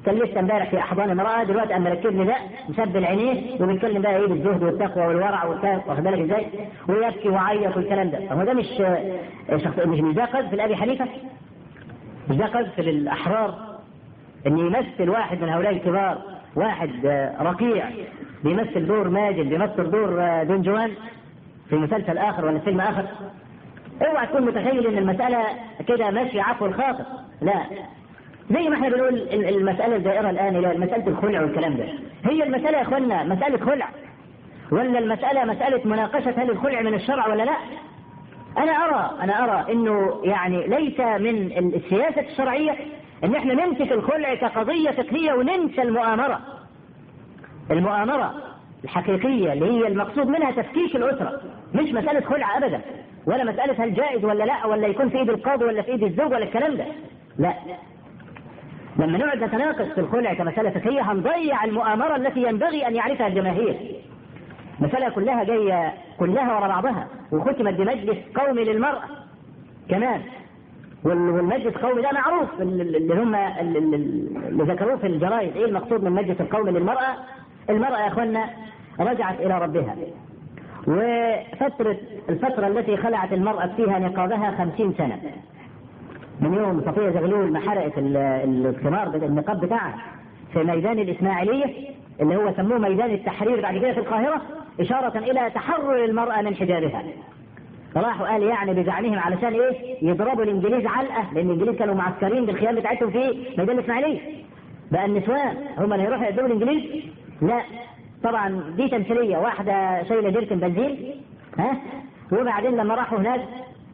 Speaker 2: كان لسه امبارح في أحضان امرأة دلوقتي قام مركب لي ده مسبل عينيه وبيتكلم بقى إيه بالزهد والتقوى والورع والكلام واخد بالك إزاي؟ ويبكي ويعيط والكلام ده، هو ده مش شخص مش مش ده قذف لأبي حنيفة؟ مش ده قذف للأحرار إن يمثل واحد من هؤلاء الكبار واحد رقيع بيمثل دور ماجد بيمثل دور دون جوان في مسلسل آخر ولا فيلم آخر؟ اوعى تكون متخيل إن المسألة كده ماشية عفو الخاطر لا. زي ما إحنا بنقول المسألة الدائرة الآن إلى مسألة الخلع والكلام ده. هي المسألة يا إخوانا مسألة خلع. ولا المسألة مسألة مناقشة هل الخلع من الشرع ولا لا؟ أنا أرى أنا أرى إنه يعني ليس من السياسة الشرعية إن إحنا نمسك الخلع كقضية فقهية وننسى المؤامرة. المؤامرة. الحقيقية اللي هي المقصود منها تفكيك الأسرة مش مسألة خلع أبدا ولا مسألة هل جائز ولا لأ ولا يكون في إيد القاضي ولا في إيد الزوج ولا الكلام ده. لا. لما نقعد نتناقش في الخلع كمسألة فقهية هنضيع المؤامرة التي ينبغي أن يعرفها الجماهير. مسألة كلها جاية كلها ورا بعضها وختمت بمجلس قومي للمرأة كمان. والمجلس القومي ده معروف اللي هم اللي ذكروه في الجرائد. إيه المقصود من المجلس القومي للمرأة؟ المرأة يا أخوانا رجعت إلى ربها. وفترة الفترة التي خلعت المرأة فيها نقابها خمسين سنة. من يوم صفية زغلول ما حرقت الثمار النقاب بتاعها في ميدان الإسماعيلية اللي هو سموه ميدان التحرير بعد كده في القاهرة إشارة إلى تحرر المرأة من حجابها. راحوا قال يعني بزعمهم علشان إيه؟ يضربوا الإنجليز علقة لأن الإنجليز كانوا معسكرين بالخيام بتاعتهم في ميدان الإسماعيلية. بقى النسوان هم اللي هيروحوا يقدموا الإنجليز؟ لا. طبعا دي تمثيلية واحدة شايلة جيركن بنزين ها؟ وبعدين لما راحوا هناك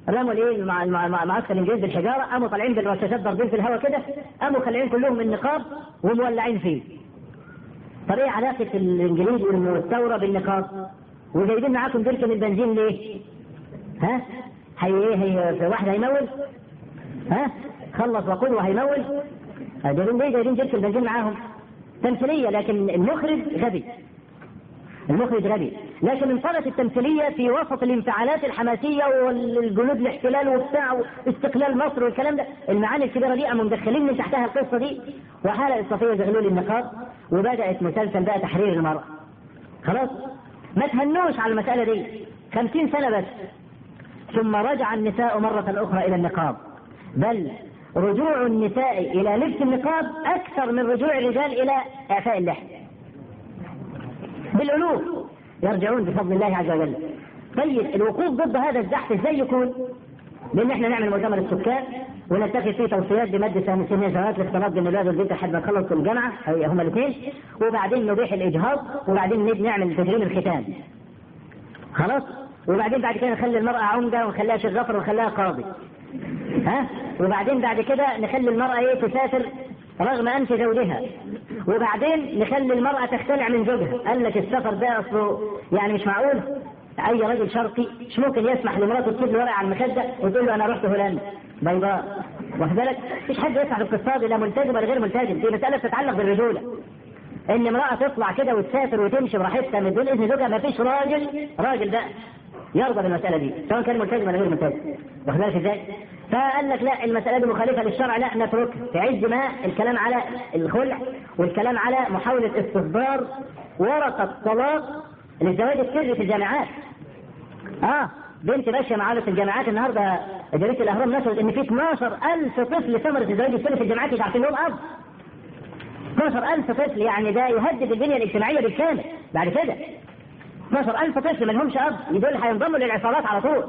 Speaker 2: رموا الإيه؟ مع معسكر الانجليز بالحجارة قاموا طالعين بالرشاشات ضاربين في الهواء كده قاموا خلعين كلهم النقاب ومولعين فيه. طب إيه علاقة الإنجليز والثورة بالنقاب. وجايبين معاكم جيركن البنزين ليه؟ ها؟ هي إيه؟ هي واحد هيمول؟ ها؟ خلص وقل وهيمول؟ جايبين ليه جايبين جيركن البنزين معاهم؟ تمثيلية لكن المخرج غبي. المخرج غبي لكن انطلقت التمثيلية في وسط الانفعالات الحماسية والجنود الاحتلال وبتاع استقلال مصر والكلام ده المعاني الكبيرة دي قاموا مدخلين من تحتها القصة دي؟ وحلقت صفية زغلول النقاب وبدأت مسلسل بقى تحرير المرأة. خلاص؟ ما تهنوش على المسألة دي. خمسين سنة بس. ثم رجع النساء مرة أخرى إلى النقاب. بل رجوع النساء إلى لبس النقاب أكثر من رجوع الرجال إلى إعفاء اللحية بالألوف يرجعون بفضل الله عز وجل طيب الوقوف ضد هذا الزحف إزاي يكون؟ بأن إحنا نعمل مؤتمر السكان ونتخذ فيه توصيات بمادة سنة سنوات الاختلاط بين الولاد والبنت لحد ما يخلصوا الجامعة هما الاثنين وبعدين نبيح الإجهاض وبعدين نعمل تجريم الختان. خلاص؟ وبعدين بعد كده نخلي المرأة عمدة ونخليها شيخ غفر ونخليها قاضي. ها؟ وبعدين بعد كده نخلي المرأة إيه تسافر رغم أنف زوجها. وبعدين نخلي المرأة تختلع من زوجها. قال لك السفر ده أصله يعني مش معقول. أي رجل شرقي مش ممكن يسمح لمراته تسيب له ورقة على المخدة وتقول له أنا رحت هولندا بيضاء واخد بالك؟ مفيش حد يسمح بالقصة دي لا ملتزم ولا غير ملتزم. دي مسألة تتعلق بالرجولة. إن امرأة تطلع كده وتسافر وتمشي براحتها من دون إذن زوجها مفيش راجل راجل ده يرضى بالمساله دي سواء كان ملتزم ولا غير ملتزم واخد بالك إزاي؟ فقال لك لا المسألة دي مخالفة للشرع لا نتركها في عز ما الكلام على الخلع والكلام على محاولة استصدار ورقة طلاق للزواج السري في الجامعات. آه بنت ماشية معانا في الجامعات النهارده جريدة الأهرام نشرت إن في 12000 طفل ثمرة الزواج السري في الجامعات مش عارفين لهم أب. 12000 طفل يعني ده يهدد البنية الاجتماعية بالكامل بعد كده. 12000 طفل ما لهمش أب. دول هينضموا للعصابات على طول.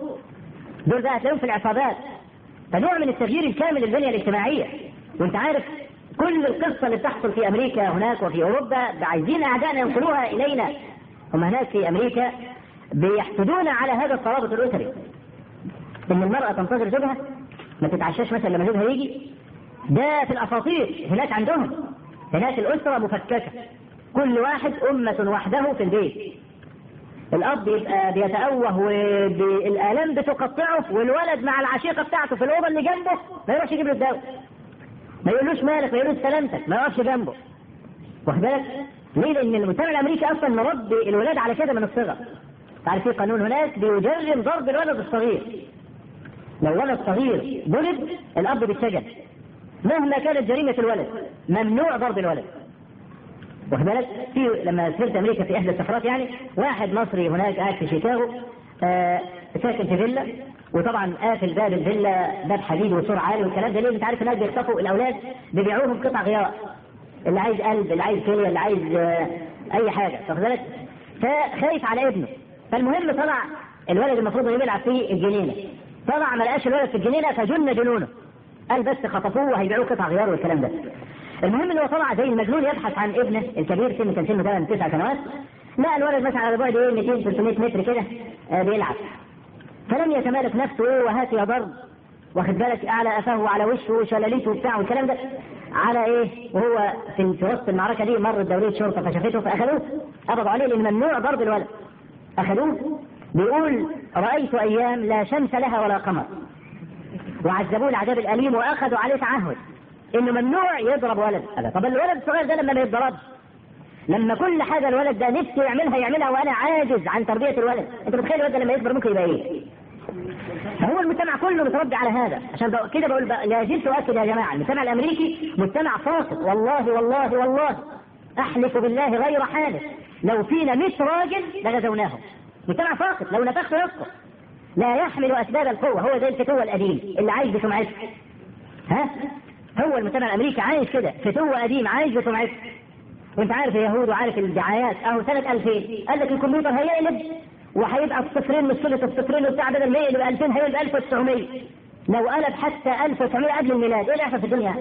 Speaker 2: دول بقى هتلاقيهم في العصابات. فنوع من التغيير الكامل للبنية الاجتماعية. وأنت عارف كل القصة اللي بتحصل في أمريكا هناك وفي أوروبا عايزين أعدائنا ينقلوها إلينا. هم هناك في أمريكا بيحسدون على هذا الترابط الأسري. إن المرأة تنتظر زوجها ما تتعشاش مثلا لما زوجها يجي. ده في الأساطير هناك عندهم. هناك الأسرة مفككة. كل واحد أمة وحده في البيت. الأب يبقى بيتأوه والآلام بتقطعه والولد مع العشيقة بتاعته في الأوضة اللي جنبه ما يروحش يجيب له الدواء. ما يقولوش مالك ما يقولوش سلامتك ما يقفش جنبه. واخد بالك؟ ليه؟ لأن المجتمع الأمريكي أصلا مربي الولاد على كده من الصغر. تعرف في قانون هناك بيجرم ضرب الولد الصغير. لو ولد صغير ضرب الأب بيتسجن. مهما كانت جريمة الولد ممنوع ضرب الولد. واخد بالك؟ في لما سافرت أمريكا في إحدى السفرات يعني واحد مصري هناك قاعد في شيكاغو آه ساكن في فيلا وطبعا قافل باب الفيلا باب حديد وسور عالي والكلام ده. ليه؟ أنت عارف الناس بيخطفوا الأولاد بيبيعوهم قطع غيار اللي عايز قلب اللي عايز كليه اللي عايز آه أي حاجة واخد بالك؟ فخايف على ابنه. فالمهم طلع الولد المفروض إنه يلعب في الجنينة. طلع ما لقاش الولد في الجنينة فجن جنونه. قال بس خطفوه وهيبيعوه قطع غيار والكلام ده. المهم إن هو طلع زي المجنون يبحث عن ابنه الكبير سنه كان سنه 8 9 سنوات. لقى الولد مثلا على بعد إيه 200 300 متر كده آه بيلعب. فلم يتمالك نفسه إيه وهات يا ضرب. واخد بالك؟ على قفاه وعلى وشه وشلاليته وبتاع والكلام ده. على إيه؟ وهو في في وسط المعركة دي مرت دوريه شرطة فشافته فأخذوه. قبضوا عليه لأن ممنوع ضرب الولد. أخذوه. بيقول رأيت أيام لا شمس لها ولا قمر. وعذبوه العذاب الأليم وأخذوا عليه تعهد. انه ممنوع يضرب ولد. طب الولد الصغير ده لما ما يتضربش لما كل حاجة الولد ده نفسه يعملها يعملها وأنا عاجز عن تربية الولد. أنت متخيل الولد لما يكبر ممكن يبقى إيه؟ فهو المجتمع كله متربي على هذا. عشان كده بقول لا زلت اؤكد يا جماعة. المجتمع الأمريكي مجتمع فاسد والله والله والله. أحلف بالله غير حالف. لو فينا 100 راجل لغزوناهم. مجتمع فاسد لو نفخت يسقط لا يحمل أسباب القوة. هو زي الفتوه القديم. اللي عايش بسمعته ها؟ هو المجتمع الأمريكي عايش كده فتوه قديم عايش بسمعته وأنت عارف اليهود وعارف الدعايات أهو سنة 2000 قال لك الكمبيوتر هيقلب وهيبقى الصفرين مش ثلث الصفرين وبتاع بدل ما يقلب 2000 هيقلب 1900 لو قلب حتى 1900 قبل الميلاد إيه اللي في الدنيا؟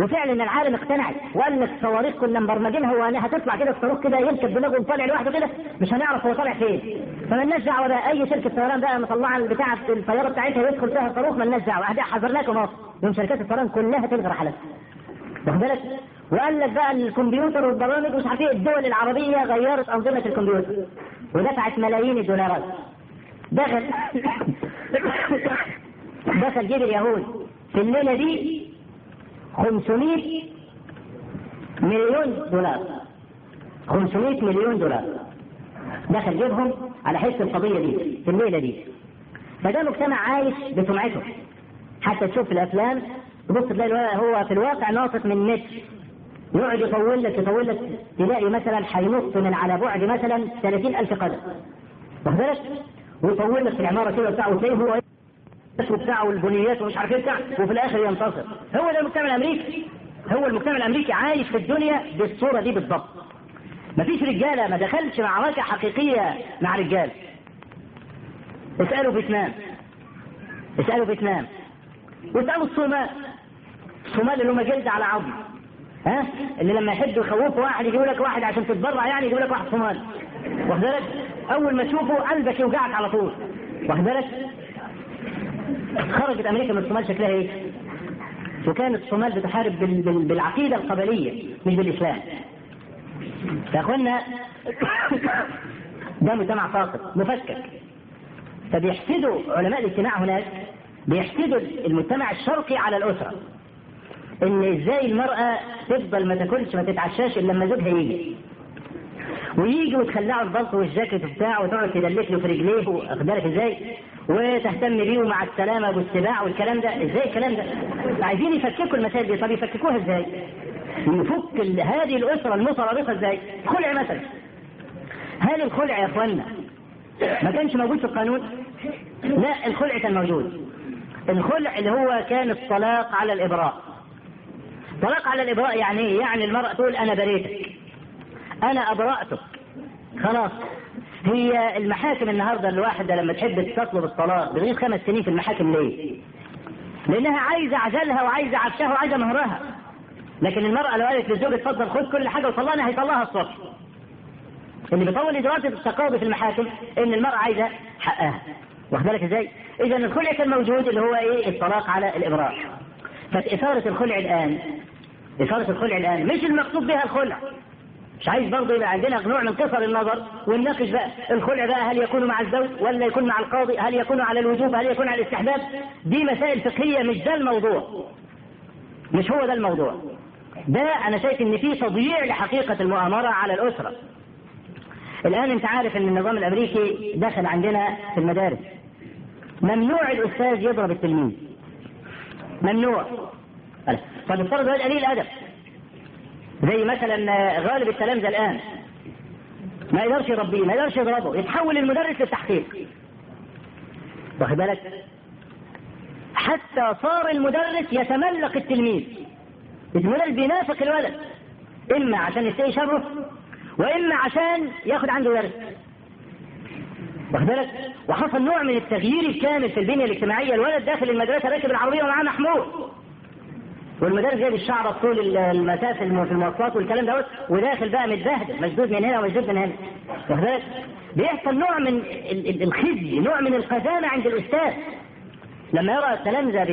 Speaker 2: وفعلا العالم اقتنعت وقال لك صواريخ كنا مبرمجينها وهتطلع كده الصاروخ كده يركب دماغه وطالع لوحده كده مش هنعرف هو طالع فين. فمالناش دعوة بقى أي شركة طيران بقى مطلعة البتاعة الطيارة بتاعتها يدخل فيها صاروخ مالناش دعوة. اهدى حذرناكم أهو. يوم شركات الطيران كلها تلغي رحلاتها واخد بالك؟ وقال لك بقى الكمبيوتر والبرامج مش عارف إيه الدول العربية غيرت أنظمة الكمبيوتر ودفعت ملايين الدولارات. دخل دخل جيب اليهود في الليلة دي 500 مليون دولار. 500 مليون دولار. دخل جيبهم على حس القضية دي في الليلة دي. فده مجتمع عايش بسمعته. حتى تشوف الأفلام تبص تلاقي هو في الواقع ناطط من متر يقعد يطول لك يطول لك تلاقي مثلا هينط من على بعد مثلا 30000 قدم. واخد بالك؟ ويطول لك في العمارة كده بتاعه وتلاقيه هو وبتاع والبنيات ومش عارف إيه بتاع وفي الآخر ينتصر. هو ده المجتمع الأمريكي. هو المجتمع الأمريكي عايش في الدنيا بالصورة دي بالضبط. مفيش رجالة ما دخلش معركة حقيقية مع رجال. اسألوا فيتنام اسألوا فيتنام واسألوا الصومال. الصومال اللي هم جلد على عظم. ها؟ اللي لما يحبوا يخوفوا واحد يجيبوا لك واحد عشان تتبرع يعني يجيبوا لك واحد صومالي واخد بالك؟ أول ما تشوفه قلبك يوجعك على طول. واخد بالك؟ خرجت أمريكا من الصومال شكلها إيه؟ وكانت الصومال بتحارب بال... بال... بالعقيدة القبلية مش بالإسلام. يا أخوانا ده مجتمع فاقد مفكك فبيحسدوا علماء الاجتماع هناك بيحسدوا المجتمع الشرقي على الأسرة إن إزاي المرأة تفضل ما تاكلش ما تتعشاش إلا لما زوجها يجي ويجي وتخلعه البلط والجاكيت بتاعه وتقعد تدلك له في رجليه واخد بالك إزاي؟ وتهتم بيه مع السلامة والسباع والكلام ده إزاي الكلام ده؟ عايزين يفككوا المسائل دي طب يفككوها إزاي؟ يفك هذه الأسرة المترابطة إزاي؟ خلع مثلا هل الخلع يا اخوانا ما كانش موجود في القانون؟ لا الخلع كان موجود الخلع اللي هو كان الطلاق على الإبراء طلاق على الإبراء يعني إيه؟ يعني المرأة تقول أنا بريتك أنا أبرأتك. خلاص. هي المحاكم النهارده الواحدة لما تحب تطلب الطلاق بتغيب خمس سنين في المحاكم ليه؟ لأنها عايزة عجلها وعايزة عفشها وعايزة مهرها. لكن المرأة لو قالت للزوج اتفضل خد كل حاجة وطلقني هيطلقها الصبح. اللي بيطول اجراءات التقاضي في المحاكم إن المرأة عايزة حقها. واخد بالك إزاي؟ اذا الخلع كان موجود اللي هو إيه؟ الطلاق على الابراء فاثاره الخلع الآن إثارة الخلع الآن مش المقصود بها الخلع. مش عايز برضه يبقى عندنا نوع من قصر النظر ونناقش بقى الخلع بقى هل يكون مع الزوج ولا يكون مع القاضي؟ هل يكون على الوجوب؟ هل يكون على الاستحباب؟ دي مسائل فقهية مش ده الموضوع. مش هو ده الموضوع. ده أنا شايف إن في تضييع لحقيقة المؤامرة على الأسرة. الآن أنت عارف إن النظام الأمريكي دخل عندنا في المدارس. ممنوع الأستاذ يضرب التلميذ. ممنوع. افترض هذا قليل ادب زي مثلا غالب التلامذه الآن. ما يقدرش يربيه ما يقدرش يضربه يتحول المدرس للتحقيق. واخد بالك؟ حتى صار المدرس يتملق التلميذ. المدرس بينافق الولد. إما عشان يستوي شره وإما عشان ياخد عنده درس. واخد بالك؟ وحصل نوع من التغيير الكامل في البنية الاجتماعية. الولد داخل المدرسة راكب العربية ومعاه محمول. والمدرس جايب الشعر طول المسافه في المواصلات والكلام دوت وداخل بقى متبهدل مشدود من هنا ومشدود من هنا واخد بالك؟ بيحصل نوع من الخزي نوع من القزامه عند الأستاذ لما يرى التلامذة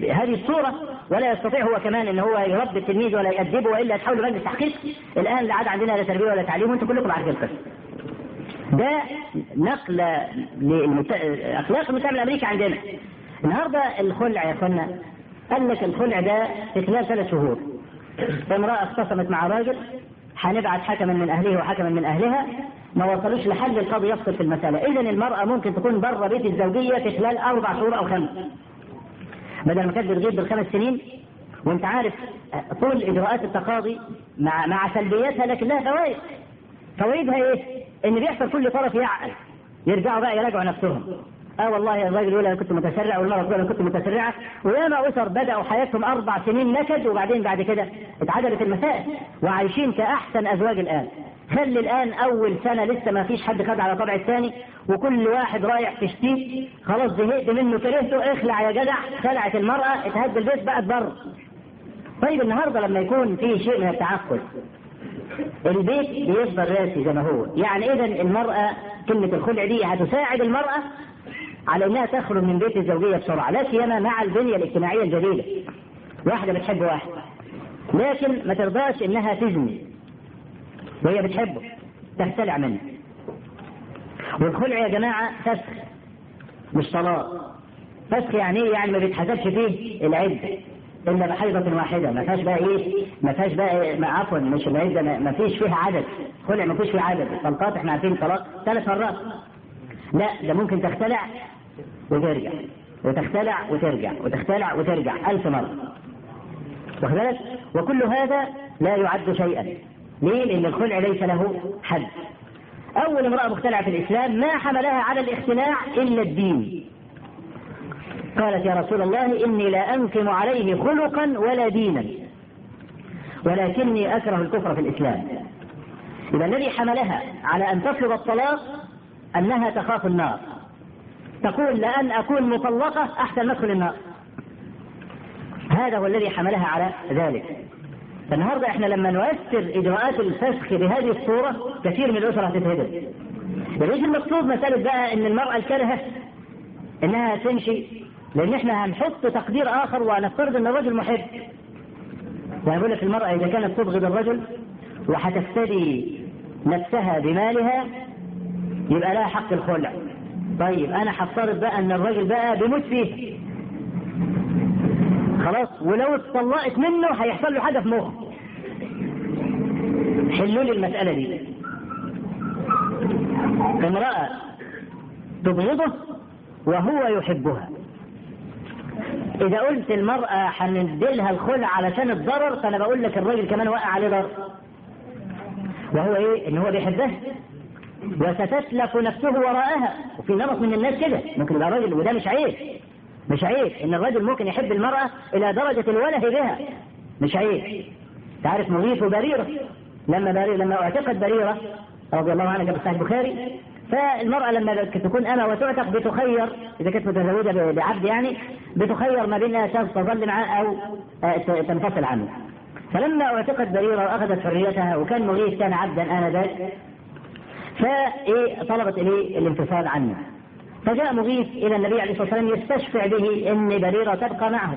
Speaker 2: بهذه الصورة ولا يستطيع هو كمان إن هو يربي التلميذ ولا يأدبه وإلا يتحول لمجلس تحقيق الآن لا عاد عندنا لا تربية ولا تعليم وأنتم كلكم عارفين القصة. ده نقل للمت... أخلاق المجتمع الأمريكي عندنا. النهارده الخلع يا أخوانا قال لك الخلع ده في خلال ثلاث شهور. امرأة اختصمت مع راجل هنبعت حكما من أهله وحكما من أهلها ما وصلوش لحل القاضي يفصل في المسألة إذا المرأة ممكن تكون بره بيت الزوجية في خلال أربع شهور أو خمس بدل ما كانت بتغيب بالخمس سنين وأنت عارف طول إجراءات التقاضي مع مع سلبياتها لكن لها فوائد فوائدها إيه؟ إن بيحصل كل طرف يعقل يرجعوا بقى يراجعوا نفسهم آه والله الراجل يقول أنا كنت متسرع والمراه تقول أنا كنت متسرعة. وياما أسر بدأوا حياتهم أربع سنين نكد وبعدين بعد كده اتعدلت المسائل وعايشين كأحسن أزواج الآن. خلي الآن أول سنة لسه ما فيش حد خد على طبع الثاني؟ وكل واحد رايح تشتيت خلاص زهقت منه كرهته اخلع يا جدع. خلعت المرأة اتهد البيت بقت بره. طيب النهارده لما يكون في شيء من التعقل البيت بيفضل راسي زي ما هو. يعني اذا المرأة كلمة الخلع دي هتساعد المرأة على إنها تخرج من بيت الزوجية بسرعة لا سيما مع البنية الاجتماعية الجديدة. واحدة بتحب واحد. لكن ما ترضاش إنها تزني. وهي بتحبه. تختلع منه. والخلع يا جماعة فسخ. مش طلاق فسخ يعني إيه؟ يعني ما بيتحسبش فيه العدة. إلا بحيضة واحدة. ما فيهاش بقى إيه؟ ما فيهاش بقى إيه؟ عفوا مش العدة. ما فيش فيها عدد. خلع ما فيش فيه عدد. الطلقات إحنا عارفين الطلاق ثلاث مرات. لا ده ممكن تختلع وترجع وتختلع وترجع وتختلع وترجع ألف مرة واخد بالك وكل هذا لا يعد شيئا ليه؟ لأن الخلع ليس له حد. أول امرأة مختلعة في الإسلام ما حملها على الاختلاع إلا الدين. قالت يا رسول الله إني لا أنكم عليه خلقا ولا دينا. ولكني أكره الكفر في الإسلام. إذا الذي حملها على أن تطلب الطلاق أنها تخاف النار. تقول لأن أكون مطلقة أحسن ندخل النار. هذا هو الذي حملها على ذلك. فالنهاردة إحنا لما نؤثر إجراءات الفسخ بهذه الصورة كثير من الاسر هتتهدم. ليس المقصود مسألة بقى إن المرأة الكرهه إنها تمشي لأن إحنا هنحط تقدير آخر ونفترض إن الرجل محب. ويقول لك المرأة إذا كانت تبغض الرجل وهتفتدي نفسها بمالها يبقى لها حق الخلع. طيب أنا هفترض بقى إن الراجل بقى بيموت فيه. خلاص ولو اتطلقت منه هيحصل له حاجة في مخه. حلوا لي المسألة دي. امرأة تبغضه وهو يحبها. إذا قلت المرأة هنديلها الخلع علشان الضرر فأنا بقول لك الراجل كمان وقع عليه ضرر. وهو إيه؟ إن هو بيحبها. وستتلف نفسه وراءها. وفي نمط من الناس كده. ممكن يبقى راجل وده مش عيب. مش عيب إن الرجل ممكن يحب المرأة إلى درجة الوله بها. مش عيب. تعرف مغيث بريرة؟ لما بريرة لما اعتقد بريرة رضي الله عنها كما صحيح البخاري فالمرأة لما تكون أنا وتعتق بتخير إذا كانت متزوجة بعبد يعني بتخير ما بين تظل معه أو تنفصل عنه. فلما اعتقد بريرة وأخذت حريتها وكان مغيث كان عبدا آنذاك فإيه طلبت إليه الانفصال عنه. فجاء مغيث إلى النبي عليه الصلاة والسلام يستشفع به أن بريرة تبقى معه.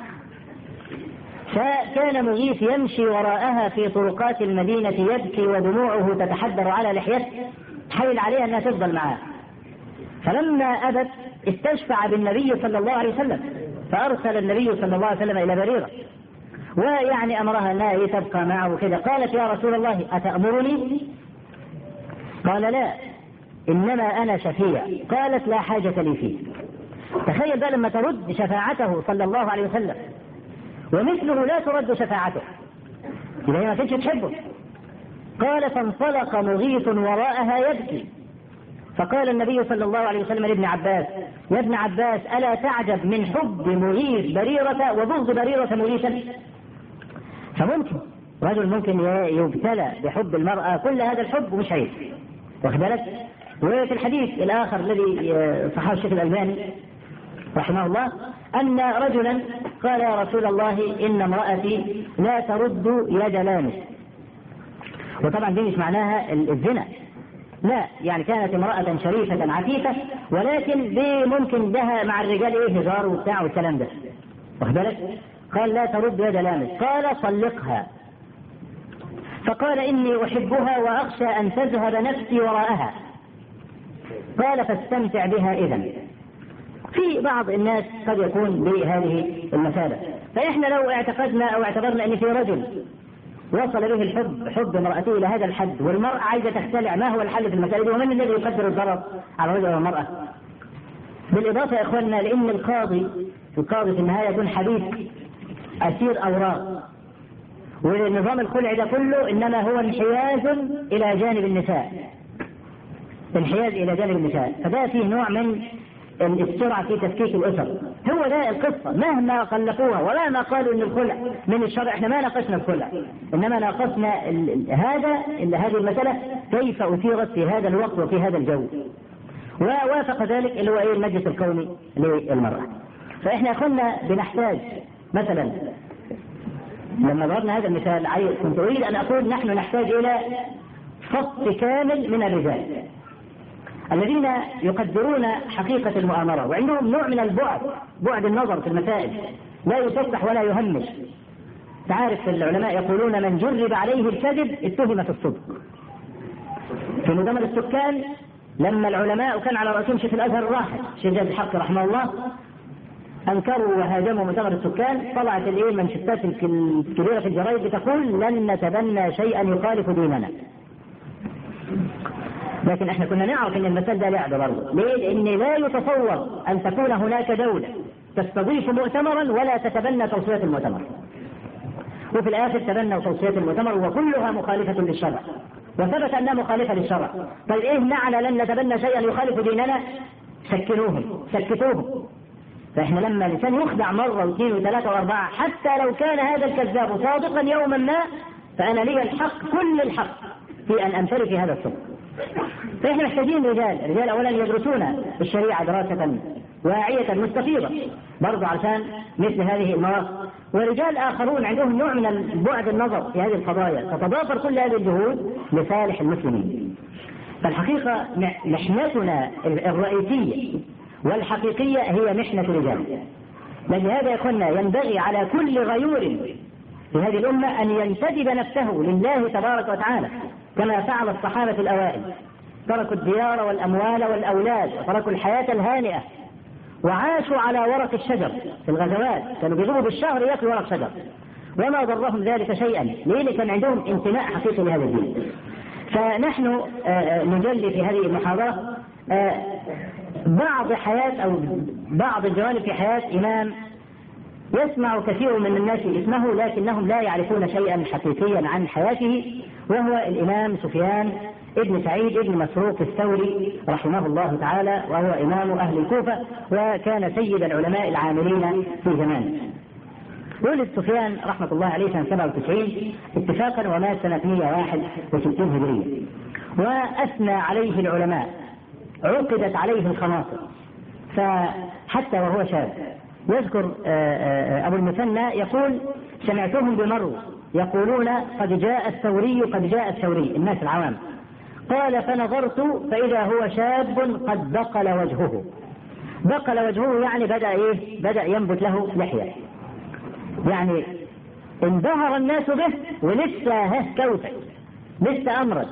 Speaker 2: فكان مغيث يمشي وراءها في طرقات المدينة يبكي ودموعه تتحدر على لحيته حيل عليها أنها تفضل معاه فلما أبت استشفع بالنبي صلى الله عليه وسلم فأرسل النبي صلى الله عليه وسلم إلى بريرة. ويعني أمرها أنها تبقى معه كده قالت يا رسول الله أتأمرني قال لا إنما أنا شفيع. قالت لا حاجة لي فيه. تخيل بقى لما ترد شفاعته صلى الله عليه وسلم. ومثله لا ترد شفاعته. إذا هي ما كانتش تحبه. قال فانطلق مغيث وراءها يبكي. فقال النبي صلى الله عليه وسلم لابن عباس يا ابن عباس ألا تعجب من حب مغيث بريرة وبغض بريرة مغيثا؟ فممكن رجل ممكن يبتلى بحب المرأة كل هذا الحب مش عيب. واخد بالك؟ وفي الحديث الآخر الذي صححه الشيخ الألباني رحمه الله أن رجلا قال يا رسول الله إن امرأتي لا ترد يد لامس. وطبعا دي مش معناها الزنا. لا يعني كانت امرأة شريفة عفيفة ولكن ممكن لها مع الرجال إيه هزار وبتاع والكلام ده. واخد بالك؟ قال لا ترد يد لامس. قال طلقها فقال إني أحبها وأخشى أن تذهب نفسي وراءها. قال فاستمتع بها إذا. في بعض الناس قد يكون بهذه المثابة فإحنا لو اعتقدنا أو اعتبرنا أن في رجل وصل به الحب حب امرأته إلى هذا الحد والمرأة عايزة تختلع ما هو الحل في المسألة دي؟ ومن الذي يقدر الضرر على الرجل والمرأة؟ بالإضافة يا إخواننا لأن القاضي القاضي في النهاية يكون حديث أسير أوراق. ونظام الخلع ده كله إنما هو انحياز إلى جانب النساء. انحياز إلى جانب النساء. فده فيه نوع من السرعة في تفكيك الأسر. هو ده القصة. مهما خلفوها ولا ما قالوا إن الخلع من الشرع إحنا ما ناقشنا الخلع. إنما ناقشنا هذا هذه المسألة كيف أثيرت في هذا الوقت وفي هذا الجو. ووافق ذلك اللي هو إيه؟ المجلس الكوني للمرأة. فإحنا كنا بنحتاج مثلا لما ضربنا هذا المثال كنت أريد أن أقول نحن نحتاج إلى صف كامل من الرجال. الذين يقدرون حقيقة المؤامرة وعندهم نوع من البعد بعد النظر في المسائل لا يفتح ولا يهمش. تعرف العلماء يقولون من جرب عليه الكذب اتهم في الصدق. في مؤتمر السكان لما العلماء وكان على رأسهم شيخ الأزهر الراحل شيخ جاد الحق رحمه الله أنكروا وهاجموا مؤتمر السكان طلعت الإيه المنشطات الكبيرة في الجرايد بتقول لن نتبنى شيئا يخالف ديننا. لكن إحنا كنا نعرف إن المثال ده لعبه برضه، ليه؟ لأن لا يتصور أن تكون هناك دولة تستضيف مؤتمرا ولا تتبنى توصية المؤتمر. وفي الآخر تبنوا توصية المؤتمر وكلها مخالفة للشرع. وثبت أنها مخالفة للشرع. طيب إيه معنى لن نتبنى شيئا يخالف ديننا؟ سكنوهم، سكتوهم، فإحنا لما الإنسان يخدع مرة واثنين وثلاثة وأربعة حتى لو كان هذا الكذاب صادقا يوما ما فأنا لي الحق كل الحق في أن امتلك في هذا الصدق. فإحنا محتاجين رجال، رجال اولا يدرسون الشريعة دراسه واعية مستفيضة. برضو عشان مثل هذه المواقف. ورجال آخرون عندهم نوع من بعد النظر في هذه القضايا. تتضافر كل هذه الجهود لصالح المسلمين. فالحقيقة محنتنا الرئيسية والحقيقية هي محنة الرجال لهذا يا ينبغي على كل غيور في هذه الأمة أن ينتدب نفسه لله تبارك وتعالى كما فعل الصحابة الأوائل. تركوا الديار والأموال والأولاد وتركوا الحياة الهانئة وعاشوا على ورق الشجر في الغزوات. كانوا بيضربوا بالشهر ياكلوا ورق شجر. وما ضرهم ذلك شيئا. ليه؟ كان عندهم انتماء حقيقي لهذا الدين. فنحن آه، آه، نجلي في هذه المحاضرة آه، بعض حياة أو بعض الجوانب في حياة إمام يسمع كثير من الناس اسمه لكنهم لا يعرفون شيئا حقيقيا عن حياته وهو الإمام سفيان ابن سعيد ابن مسروق الثوري رحمه الله تعالى وهو إمام أهل الكوفة وكان سيد العلماء العاملين في زمانه ولد سفيان رحمة الله عليه سنة 97 اتفاقا ومات سنة 161 هجرية. وأثنى عليه العلماء عقدت عليه الخناصر فحتى وهو شاب يذكر آه، آه، أبو المثنى يقول سمعتهم بمرو يقولون قد جاء الثوري قد جاء الثوري. الناس العوام. قال فنظرت فإذا هو شاب قد بقل وجهه. بقل وجهه يعني بدأ إيه؟ بدأ ينبت له لحية. يعني انبهر الناس به ولسه ها كوسك لسه أمرد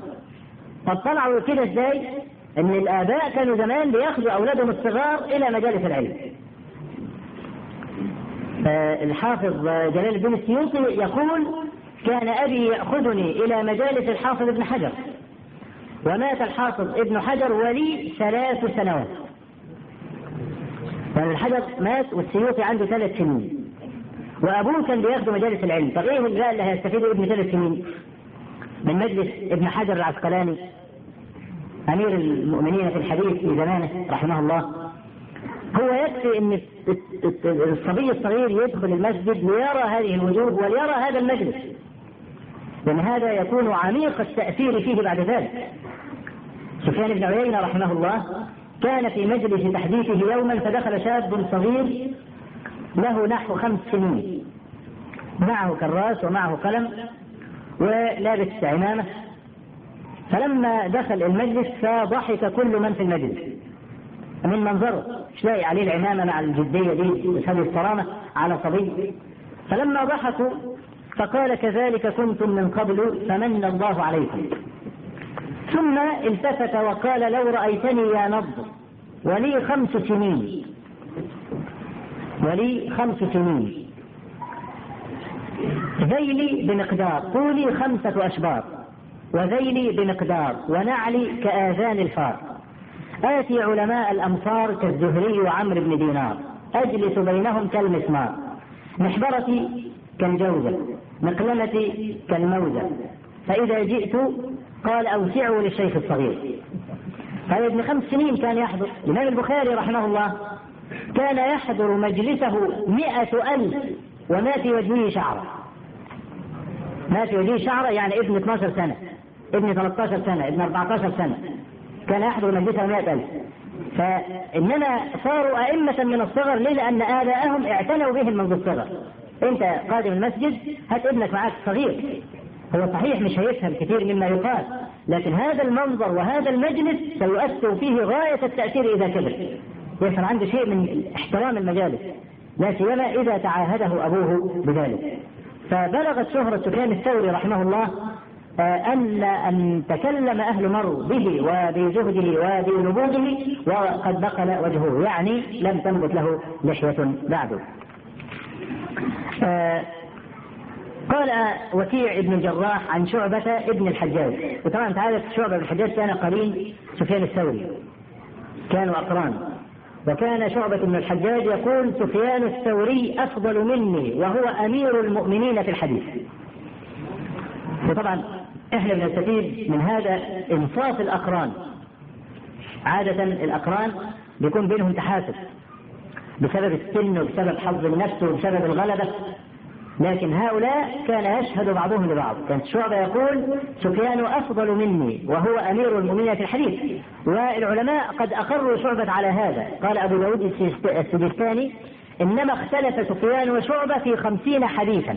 Speaker 2: طب طلعوا كده إزاي؟ إن الآباء كانوا زمان بياخذوا أولادهم الصغار إلى مجالس العلم. الحافظ جلال الدين السيوطي يقول كان أبي يأخذني إلى مجالس الحافظ ابن حجر. ومات الحافظ ابن حجر ولي ثلاث سنوات. يعني الحجر مات والسيوطي عنده ثلاث سنين. وأبوه كان بياخذ مجالس العلم. طب إيه اللي هيستفيد ابن ثلاث سنين. من مجلس ابن حجر العسقلاني. أمير المؤمنين في الحديث في زمانه رحمه الله هو يكفي أن الصبي الصغير يدخل المسجد ليرى هذه الوجوه وليرى هذا المجلس لأن هذا يكون عميق التأثير فيه بعد ذلك. سفيان بن عيينة رحمه الله كان في مجلس تحديثه يوما فدخل شاب صغير له نحو خمس سنين معه كراس ومعه قلم ولابس عمامة. فلما دخل المجلس فضحك كل من في المجلس. من منظره مش لاقي عليه العمامة مع الجدية دي مش هذه الصرامة على صبي فلما ضحكوا فقال كذلك كنتم من قبل فمن الله عليكم. ثم التفت وقال لو رأيتني يا نضر ولي خمس سنين. ولي خمس سنين. ذيلي بمقدار طولي خمسة أشبار وذيلي بمقدار ونعلي كآذان الفار آتي علماء الأمصار كالزهري وعمرو بن دينار. أجلس بينهم كالمسمار. محبرتي كالجوزة. مقلمتي كالموزة. فإذا جئت قال أوسعوا للشيخ الصغير. قال ابن خمس سنين كان يحضر. الإمام البخاري رحمه الله كان يحضر مجلسه مئة ألف وما في وجهه شعرة. ما في وجهه شعرة يعني ابن 12 سنة. ابن 13 سنة ابن 14 سنة. كان يحضر مجلسه مئة ألف فإنما صاروا أئمة من الصغر ليه؟ لأن آباءهم اعتنوا بهم منذ الصغر. أنت قادم المسجد هات ابنك معك صغير. هو صحيح مش هيفهم كثير مما يقال لكن هذا المنظر وهذا المجلس سيؤثر فيه غاية التأثير إذا كبر. يحصل عنده شيء من احترام المجالس. لا سيما إذا تعاهده أبوه بذلك. فبلغت شهرة سفيان الثوري رحمه الله أن أن تكلم أهل مرو به وبزهده وبنبوغه وقد بقل وجهه يعني لم تنبت له لحية بعد. قال وكيع بن الجراح عن شعبة ابن الحجاج. وطبعا انت عارف شعبة بن الحجاج كان قرين سفيان الثوري كانوا أقران وكان شعبة بن الحجاج يقول سفيان الثوري أفضل مني وهو أمير المؤمنين في الحديث. وطبعا إحنا بنستفيد من هذا إنصاف الأقران. عادة الأقران بيكون بينهم تحاسب بسبب السن وبسبب حظ النفس وبسبب الغلبة. لكن هؤلاء كان يشهد بعضهم لبعض. كان شعبة يقول سفيان أفضل مني وهو أمير المؤمنين في الحديث. والعلماء قد أقروا شعبة على هذا. قال أبو داود السجستاني إنما اختلف سفيان وشعبة في خمسين حديثا.